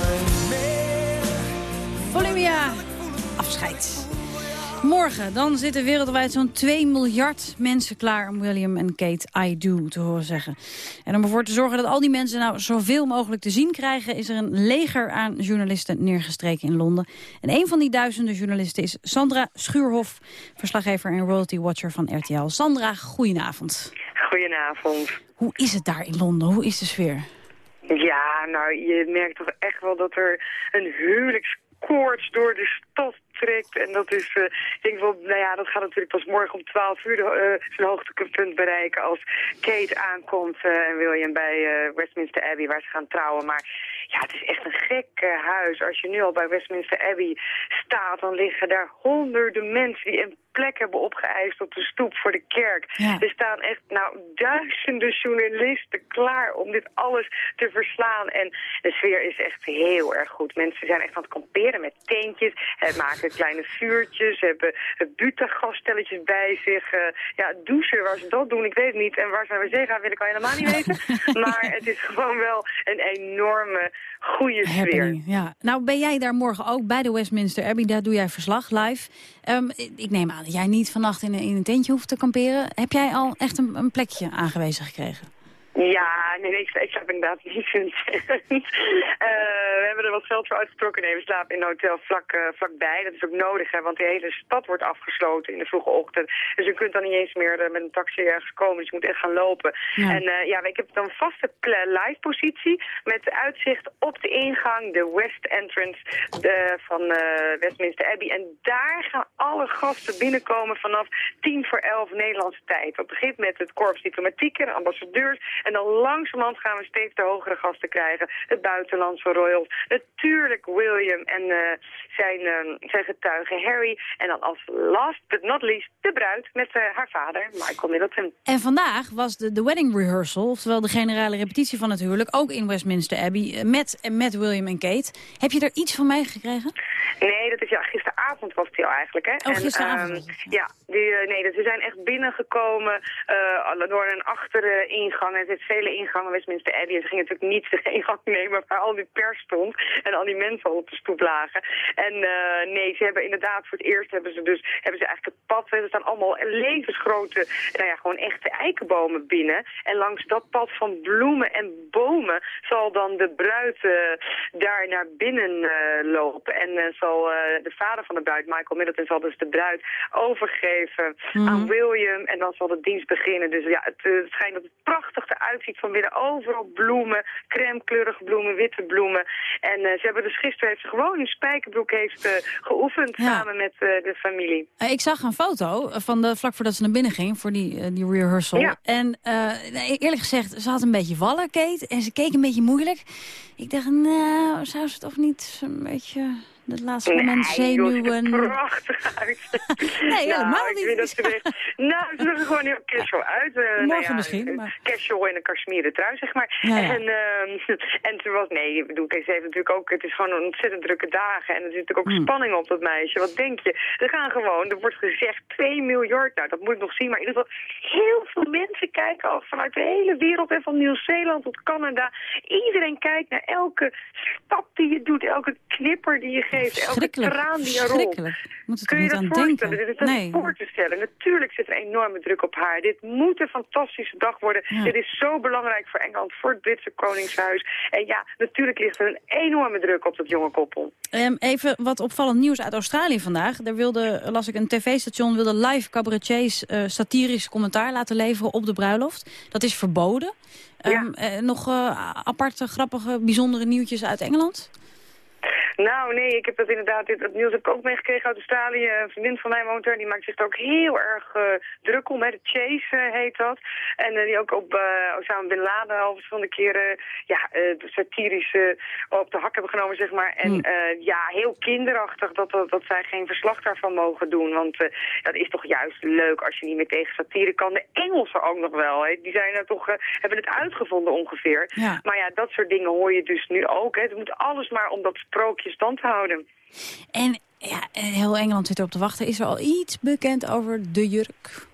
Volumia, afscheid. Morgen, dan zitten wereldwijd zo'n 2 miljard mensen klaar om William en Kate I Do te horen zeggen. En om ervoor te zorgen dat al die mensen nou zoveel mogelijk te zien krijgen, is er een leger aan journalisten neergestreken in Londen. En een van die duizenden journalisten is Sandra Schuurhof, verslaggever en royalty watcher van RTL. Sandra, goedenavond. Goedenavond. Hoe is het daar in Londen? Hoe is de sfeer? Ja, nou, je merkt toch echt wel dat er een huwelijkskoorts door de stad trekt. En dat is, eh, ik denk wel, nou ja, dat gaat natuurlijk pas morgen om 12 uur de, zijn hoogtepunt bereiken als Kate aankomt eh, en William bij Westminster Abbey waar ze gaan trouwen. Maar ja, het is echt een gek huis. Als je nu al bij Westminster Abbey staat, dan liggen daar honderden mensen die een plek hebben opgeëist op de stoep voor de kerk. Er staan echt nou duizenden journalisten klaar om dit alles te verslaan. En de sfeer is echt heel erg goed. Mensen zijn echt aan het kamperen met tentjes, eh, maken kleine vuurtjes, hebben buta-gasstelletjes bij zich. eh, ja, douchen, waar ze dat doen, ik weet het niet. En waar ze naar wc gaan, wil ik al helemaal niet weten. maar het is gewoon wel een enorme goede sfeer. Ja. Nou ben jij daar morgen ook bij de Westminster Abbey. Daar doe jij verslag live. Ehm, ik neem aan jij niet vannacht in een, in een tentje hoeft te kamperen. Heb jij al echt een, een plekje aangewezen gekregen? Ja, nee, nee ik, ik inderdaad niet in hebben er wat geld voor uitgetrokken. Nee, we slapen in een hotel vlak, eh, vlakbij. Dat is ook nodig, hè, want de hele stad wordt afgesloten in de vroege ochtend. Dus je kunt dan niet eens meer eh, met een taxi ergens komen. Dus je moet echt gaan lopen. Ja. En eh, ja, ik heb dan een vaste live positie met uitzicht op de ingang, de West Entrance de, van Westminster Abbey. En daar gaan alle gasten binnenkomen vanaf tien voor elf Nederlandse tijd. Dat begint met het korps diplomatieken, de ambassadeurs. En dan langzamerhand gaan we steeds de hogere gasten krijgen. Het buitenlandse royals, natuurlijk William en eh, zijn, uh, zijn getuige Harry. En dan als last but not least de bruid met uh, haar vader, Michael Middleton. En vandaag was de, de wedding rehearsal, oftewel de generale repetitie van het huwelijk... ook in Westminster Abbey met, met William en Kate. Heb je er iets van meegekregen? Nee, dat is ja, gisteravond was het al eigenlijk. Hè? Oh, gisteravond. En, um, ja, die, nee, dat, ze zijn echt binnengekomen uh, door een achteringang. ingang. Er zitten vele ingangen Westminster Abbey. En ze gingen natuurlijk niet de ingang nemen waar al die pers stond. En al die mensen al op de stoep lagen. En uh, nee, ze hebben inderdaad voor het eerst hebben ze dus hebben ze eigenlijk het pad. Er staan allemaal levensgrote, nou ja, gewoon echte eikenbomen binnen. En langs dat pad van bloemen en bomen zal dan de bruid uh, daar naar binnen lopen. En zal de vader van de bruid, Michael Middleton, zal dus de bruid overgeven mm Mhm. aan William. En dan zal de dienst beginnen. Dus ja, het, het schijnt dat het prachtig eruit ziet van binnen. Overal bloemen, crème kleurige bloemen, witte bloemen. En uh, ze hebben dus gisteren heeft ze gewoon in spijkerbroek heeft, geoefend Ja. samen met de familie. Ik zag een foto van de, vlak voordat ze naar binnen ging voor die, die rehearsal. Ja. En eerlijk gezegd, ze had een beetje wallen, Kate. En ze keek een beetje moeilijk. Ik dacht, nou, zou ze toch niet een beetje het laatste nee, moment zenuwen? Joh, prachtig uit. nee, helemaal nou, niet. Ik dat ze echt, nou, ze er gewoon heel casual uit. Uh, Morgen nou ja, misschien. Maar... Casual in een kashmieren trui, zeg maar. Ja. En, uh, en ze was, nee, ik bedoel, ze heeft natuurlijk ook, het is gewoon een ontzettend drukke dagen. En er zit natuurlijk ook Hmm. spanning op dat meisje. Wat denk je? Er gaan gewoon, er wordt gezegd 2 miljard, nou dat moet ik nog zien. Maar in ieder geval heel veel mensen kijken al vanuit de hele wereld. En van Nieuw-Zeeland tot Canada. Iedereen kijkt naar elke stap die je doet, elke knipper die je geeft, elke traan die rolt. Moet het Kun je niet dat aan voorstellen? denken? Dit is nee. voor te stellen. Natuurlijk zit er enorme druk op haar. Dit moet een fantastische dag worden. Ja. Dit is zo belangrijk voor Engeland, voor het Britse Koningshuis. En ja, natuurlijk ligt er een enorme druk op dat jonge koppel. Um, even wat opvallend nieuws uit Australië vandaag. Daar wilde, las ik, een tv-station wilde live cabaretiers uh, satirisch commentaar laten leveren op de bruiloft. Dat is verboden. Um, ja. uh, nog uh, aparte, grappige, bijzondere nieuwtjes uit Engeland? Nou, nee, ik heb dat inderdaad, dit, dat nieuws heb ik ook meegekregen uit Australië. Een vriendin van mij woont er, die maakt zich er ook heel erg uh, druk om. Hè. De Chase uh, heet dat. En uh, die ook op Osama Bin Laden al verschillende keren ja, satirisch op de hak hebben genomen, zeg maar. En Hmm. ja, heel kinderachtig dat, dat, dat zij geen verslag daarvan mogen doen. Want dat is toch juist leuk als je niet meer tegen satire kan. De Engelsen ook nog wel, hè. Die zijn er toch, hebben het uitgevonden ongeveer. Ja. Maar ja, dat soort dingen hoor je dus nu ook. Hè. Het moet alles maar om dat sprookje stand te houden. En ja, heel Engeland zit erop te wachten. Is er al iets bekend over de jurk?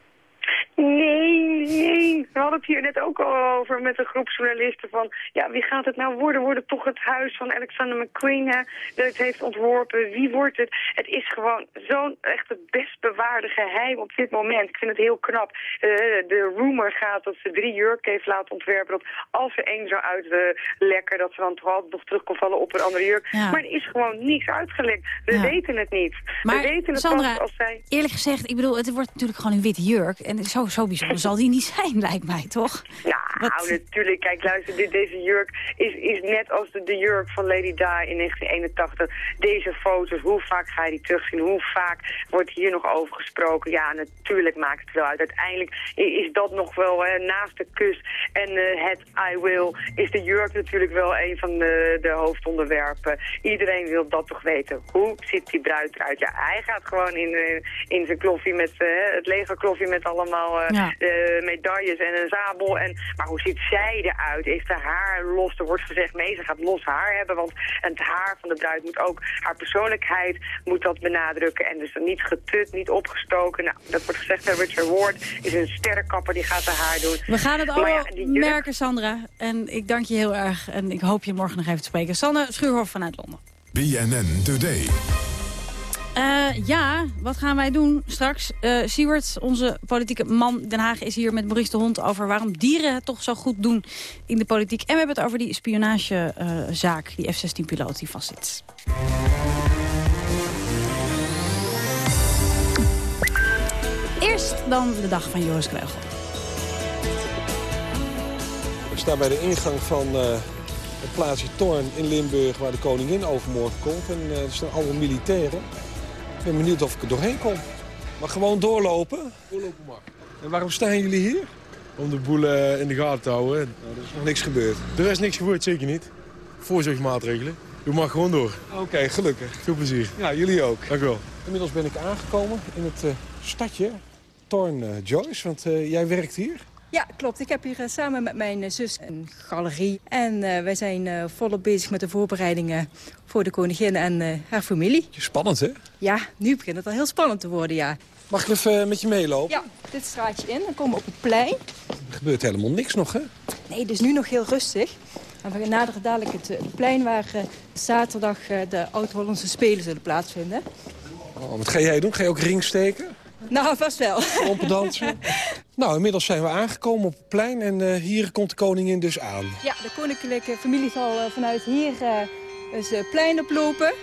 Nee, nee. We hadden het hier net ook al over met een groep journalisten van... ja, wie gaat het nou worden? Wordt het toch het huis van Alexander McQueen hè, dat het heeft ontworpen? Wie wordt het? Het is gewoon zo'n echt het best bewaarde geheim op dit moment. Ik vind het heel knap. Uh, de rumor gaat dat ze drie jurken heeft laten ontwerpen... dat als er één zou uitlekken, dat ze dan toch altijd nog terug kon vallen op een andere jurk. Ja. Maar er is gewoon niks uitgelekt. We Ja. weten het niet. Maar, We weten het Sandra, als zij... Eerlijk gezegd, ik bedoel, het wordt natuurlijk gewoon een witte jurk. En zo, zo bijzonder zal die niet zijn, lijkt mij, toch? Ja, nou, natuurlijk. Kijk, luister, dit, deze jurk is, is net als de, de jurk van Lady Di in 1981. Deze foto's, hoe vaak ga je die terugzien? Hoe vaak wordt hier nog over gesproken? Ja, natuurlijk maakt het wel uit. Uiteindelijk is dat nog wel hè, naast de kus en uh, het I will... is de jurk natuurlijk wel een van de, de hoofdonderwerpen. Iedereen wil dat toch weten. Hoe ziet die bruid eruit? Ja, hij gaat gewoon in, uh, in zijn kloffie met uh, het legerkloffie met allemaal... Ja. Uh, medailles en een zabel. En, maar hoe ziet zij eruit? Heeft haar haar los? Er wordt gezegd, nee, ze gaat los haar hebben. Want het haar van de bruid moet ook, haar persoonlijkheid moet dat benadrukken. En dus niet getut, niet opgestoken. Nou, dat wordt gezegd bij Richard Ward. Is een sterrenkapper, die gaat haar haar doen. We gaan het allemaal ja, jurk... merken, Sandra. En ik dank je heel erg. En ik hoop je morgen nog even te spreken. Sanne Schuurhof vanuit Londen. BNN Today. Uh, ja, wat gaan wij doen straks? Uh, Siewert, onze politieke man Den Haag, is hier met Maurice de Hond... over waarom dieren het toch zo goed doen in de politiek. En we hebben het over die spionagezaak, die F-16-piloot die vastzit. Eerst dan de dag van Joris Kreugel. Ik sta bij de ingang van uh, het plaatsje Torn in Limburg... waar de koningin overmorgen komt. En er staan allemaal militairen. Ik ben benieuwd of ik er doorheen kom. Maar gewoon doorlopen? Doorlopen mag. En waarom staan jullie hier? Om de boel uh, in de gaten te houden. Nou, er is nog niks gebeurd. Er is niks gebeurd, zeker niet. Voorzorgsmaatregelen. Doe maar gewoon door. Oké, gelukkig. Veel plezier. Ja, jullie ook. Dank u wel. Inmiddels ben ik aangekomen in het uh, stadje Torn uh, Joyce, want uh, jij werkt hier. Ja, klopt. Ik heb hier uh, samen met mijn zus een galerie. En wij zijn volop bezig met de voorbereidingen voor de koningin en haar familie. Spannend, hè? Ja, nu begint het al heel spannend te worden, ja. Mag ik even met je meelopen? Ja, dit straatje in. Dan komen we op het plein. Er gebeurt helemaal niks nog, hè? Nee, het is nu nog heel rustig. En we naderen dadelijk het, plein waar uh, zaterdag uh, de Oud-Hollandse Spelen zullen plaatsvinden. Oh, wat ga jij doen? Ga je ook ring steken? Nou, vast wel. dansen. nou, inmiddels zijn we aangekomen op het plein en uh, hier komt de koningin dus aan. Ja, de koninklijke familie zal vanuit hier het plein oplopen.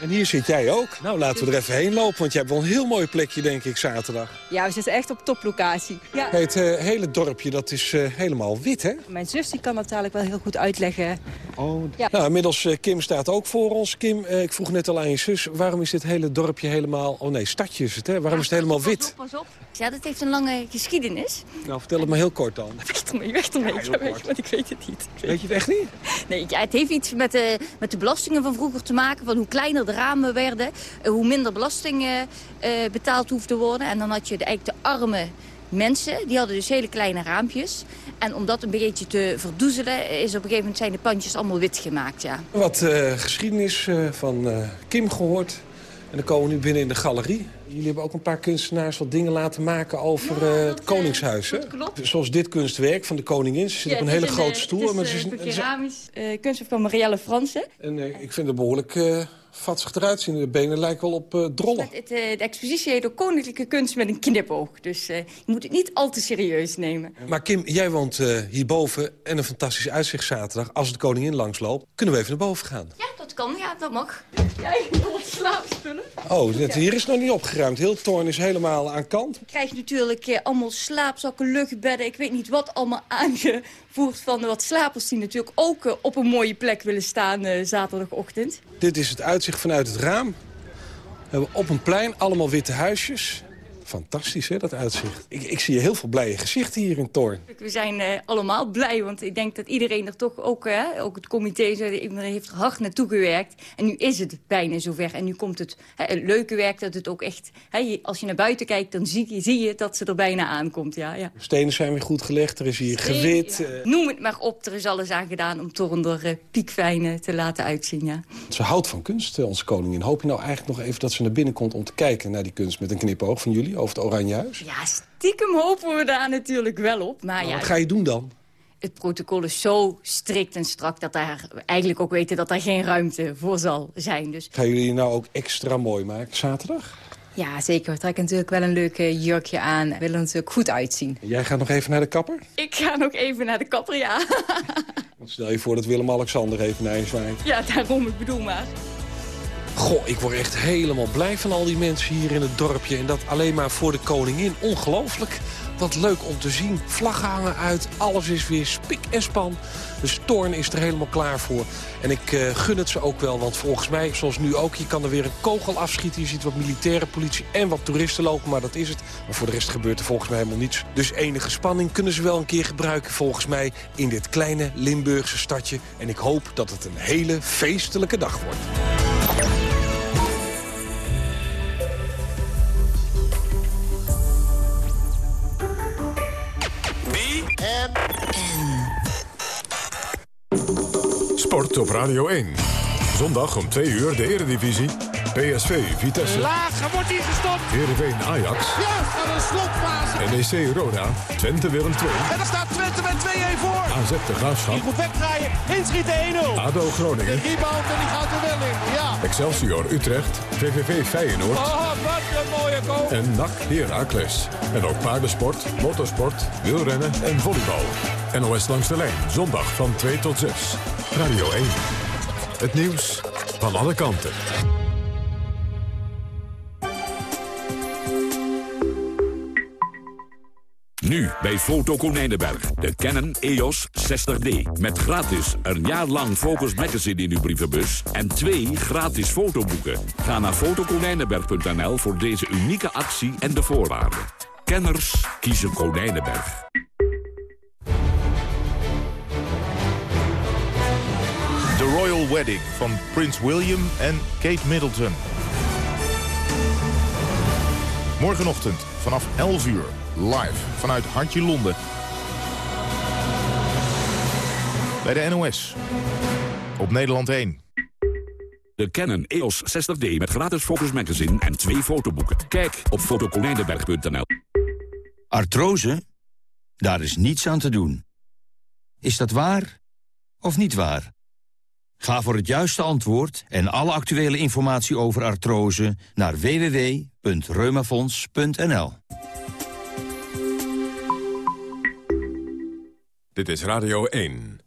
En hier zit jij ook. Nou, laten we er even heen lopen, want je hebt wel een heel mooi plekje, denk ik, zaterdag. Ja, we zitten echt op toplocatie. Ja. Hey, het uh, hele dorpje, dat is uh, helemaal wit, hè? Mijn zus die kan dat dadelijk wel heel goed uitleggen. Oh, ja. Nou, inmiddels, uh, Kim staat ook voor ons. Kim, ik vroeg net al aan je zus, waarom is dit hele dorpje helemaal... Oh nee, stadje is het, hè? Waarom ja, is het helemaal pas wit? Pas op. Ja, dat heeft een lange geschiedenis. Nou, vertel het me heel kort dan. Weg ermee, weg ermee. Ja, want ik weet het niet. Weet, weet je het echt niet? Nee, het heeft iets met de, met de belastingen van vroeger te maken. Van hoe kleiner de ramen werden hoe minder belasting uh, betaald hoeft te worden. En dan had je de, eigenlijk de arme mensen, die hadden dus hele kleine raampjes. En om dat een beetje te verdoezelen, is op een gegeven moment zijn de pandjes allemaal wit gemaakt, ja. Wat uh, geschiedenis van Kim gehoord. En dan komen we nu binnen in de galerie. Jullie hebben ook een paar kunstenaars wat dingen laten maken over ja, het Koningshuis. Hè? Zoals dit kunstwerk van de koningin. Ze zit ja, op een hele grote stoel. Het is, maar het is een keramisch uh, kunstwerk van Marielle Fransen. En uh, ik vind het behoorlijk uh, vatsig eruit zien. De benen lijken wel op drollen. Het, de expositie heet ook Koninklijke Kunst met een knipoog. Dus je moet het niet al te serieus nemen. Maar Kim, jij woont hierboven en een fantastisch uitzicht zaterdag. Als de koningin langsloopt, kunnen we even naar boven gaan. Ja, kan. Ja, dat mag. Ja, ik wil wat slaapspullen. Oh, dit, hier is nog niet opgeruimd. Heel toorn is helemaal aan kant. Je krijgt natuurlijk eh, allemaal slaapzakken, luchtbedden. Ik weet niet wat allemaal aangevoerd van wat slapers die natuurlijk ook uh, op een mooie plek willen staan uh, zaterdagochtend. Dit is het uitzicht vanuit het raam. We hebben op een plein allemaal witte huisjes. Fantastisch, hè, dat uitzicht. Ik, ik zie heel veel blije gezichten hier in Toorn. We zijn uh, allemaal blij, want ik denk dat iedereen er toch ook... Uh, ook het comité iedereen heeft er hard naartoe gewerkt. En nu is het bijna zover. En nu komt het, hè, het leuke werk dat het ook echt... Hè, als je naar buiten kijkt, dan zie je, zie je dat ze er bijna aankomt. Ja, ja. Stenen zijn weer goed gelegd, er is hier Steen, gewit. Ja. Uh... Noem het maar op, er is alles aan gedaan om Toorn er piekfijn te laten uitzien. Ja. Ze houdt van kunst, onze koningin. Hoop je nou eigenlijk nog even dat ze naar binnen komt om te kijken naar die kunst met een knipoog van jullie? Over het Oranje Huis? Ja, stiekem hopen we daar natuurlijk wel op. Maar, maar ja, wat ga je doen dan? Het protocol is zo strikt en strak dat daar eigenlijk ook weten dat daar geen ruimte voor zal zijn. Dus... Gaan jullie nou ook extra mooi maken zaterdag? Ja, zeker. We trekken natuurlijk wel een leuk jurkje aan. We willen er natuurlijk goed uitzien. Jij gaat nog even naar de kapper? Ik ga nog even naar de kapper, ja. Want stel je voor dat Willem-Alexander even naar je zwaait. Ja, daarom. Ik bedoel maar. Goh, ik word echt helemaal blij van al die mensen hier in het dorpje. En dat alleen maar voor de koningin. Ongelooflijk. Wat leuk om te zien. Vlaggen hangen uit. Alles is weer spik en span. De storn is er helemaal klaar voor. En ik uh, gun het ze ook wel. Want volgens mij, zoals nu ook, je kan er weer een kogel afschieten. Je ziet wat militaire politie en wat toeristen lopen. Maar dat is het. Maar voor de rest gebeurt er volgens mij helemaal niets. Dus enige spanning kunnen ze wel een keer gebruiken volgens mij. In dit kleine Limburgse stadje. En ik hoop dat het een hele feestelijke dag wordt. Sport op Radio 1. Zondag om 2 uur de Eredivisie. PSV, Vitesse. Laag, wordt hij gestopt. Heerenveen, Ajax. Ja, aan een slotfase. NEC, Roda. Twente, Willem 2. En dan staat Twente met 2-1 voor. AZ, de Graafschap. Die moet wegdraaien. Inschieten 1-0. ADO, Groningen. De rebound en die gaat er wel in. Ja. Excelsior, Utrecht. VVV, Feyenoord. Oh, wat een mooie goal. En NAC, Heracles. En ook paardensport, motorsport, wielrennen en volleybal. NOS langs de lijn. Zondag van 2 tot 6. Radio 1. Het nieuws van alle kanten. Nu bij Foto Konijnenberg. De Canon EOS 60D. Met gratis een jaar lang Focus Magazine in uw brievenbus. En twee gratis fotoboeken. Ga naar fotokonijnenberg.nl voor deze unieke actie en de voorwaarden. Kenners kiezen Konijnenberg. Royal Wedding van Prins William en Kate Middleton. Morgenochtend vanaf 11 uur, live vanuit Hartje Londen. Bij de NOS. Op Nederland 1. De Canon EOS 60D met gratis Focus Magazine en twee fotoboeken. Kijk op fotoconijnenberg.nl. Artrose? Daar is niets aan te doen. Is dat waar of niet waar? Ga voor het juiste antwoord en alle actuele informatie over artrose naar www.reumafonds.nl. Dit is Radio 1.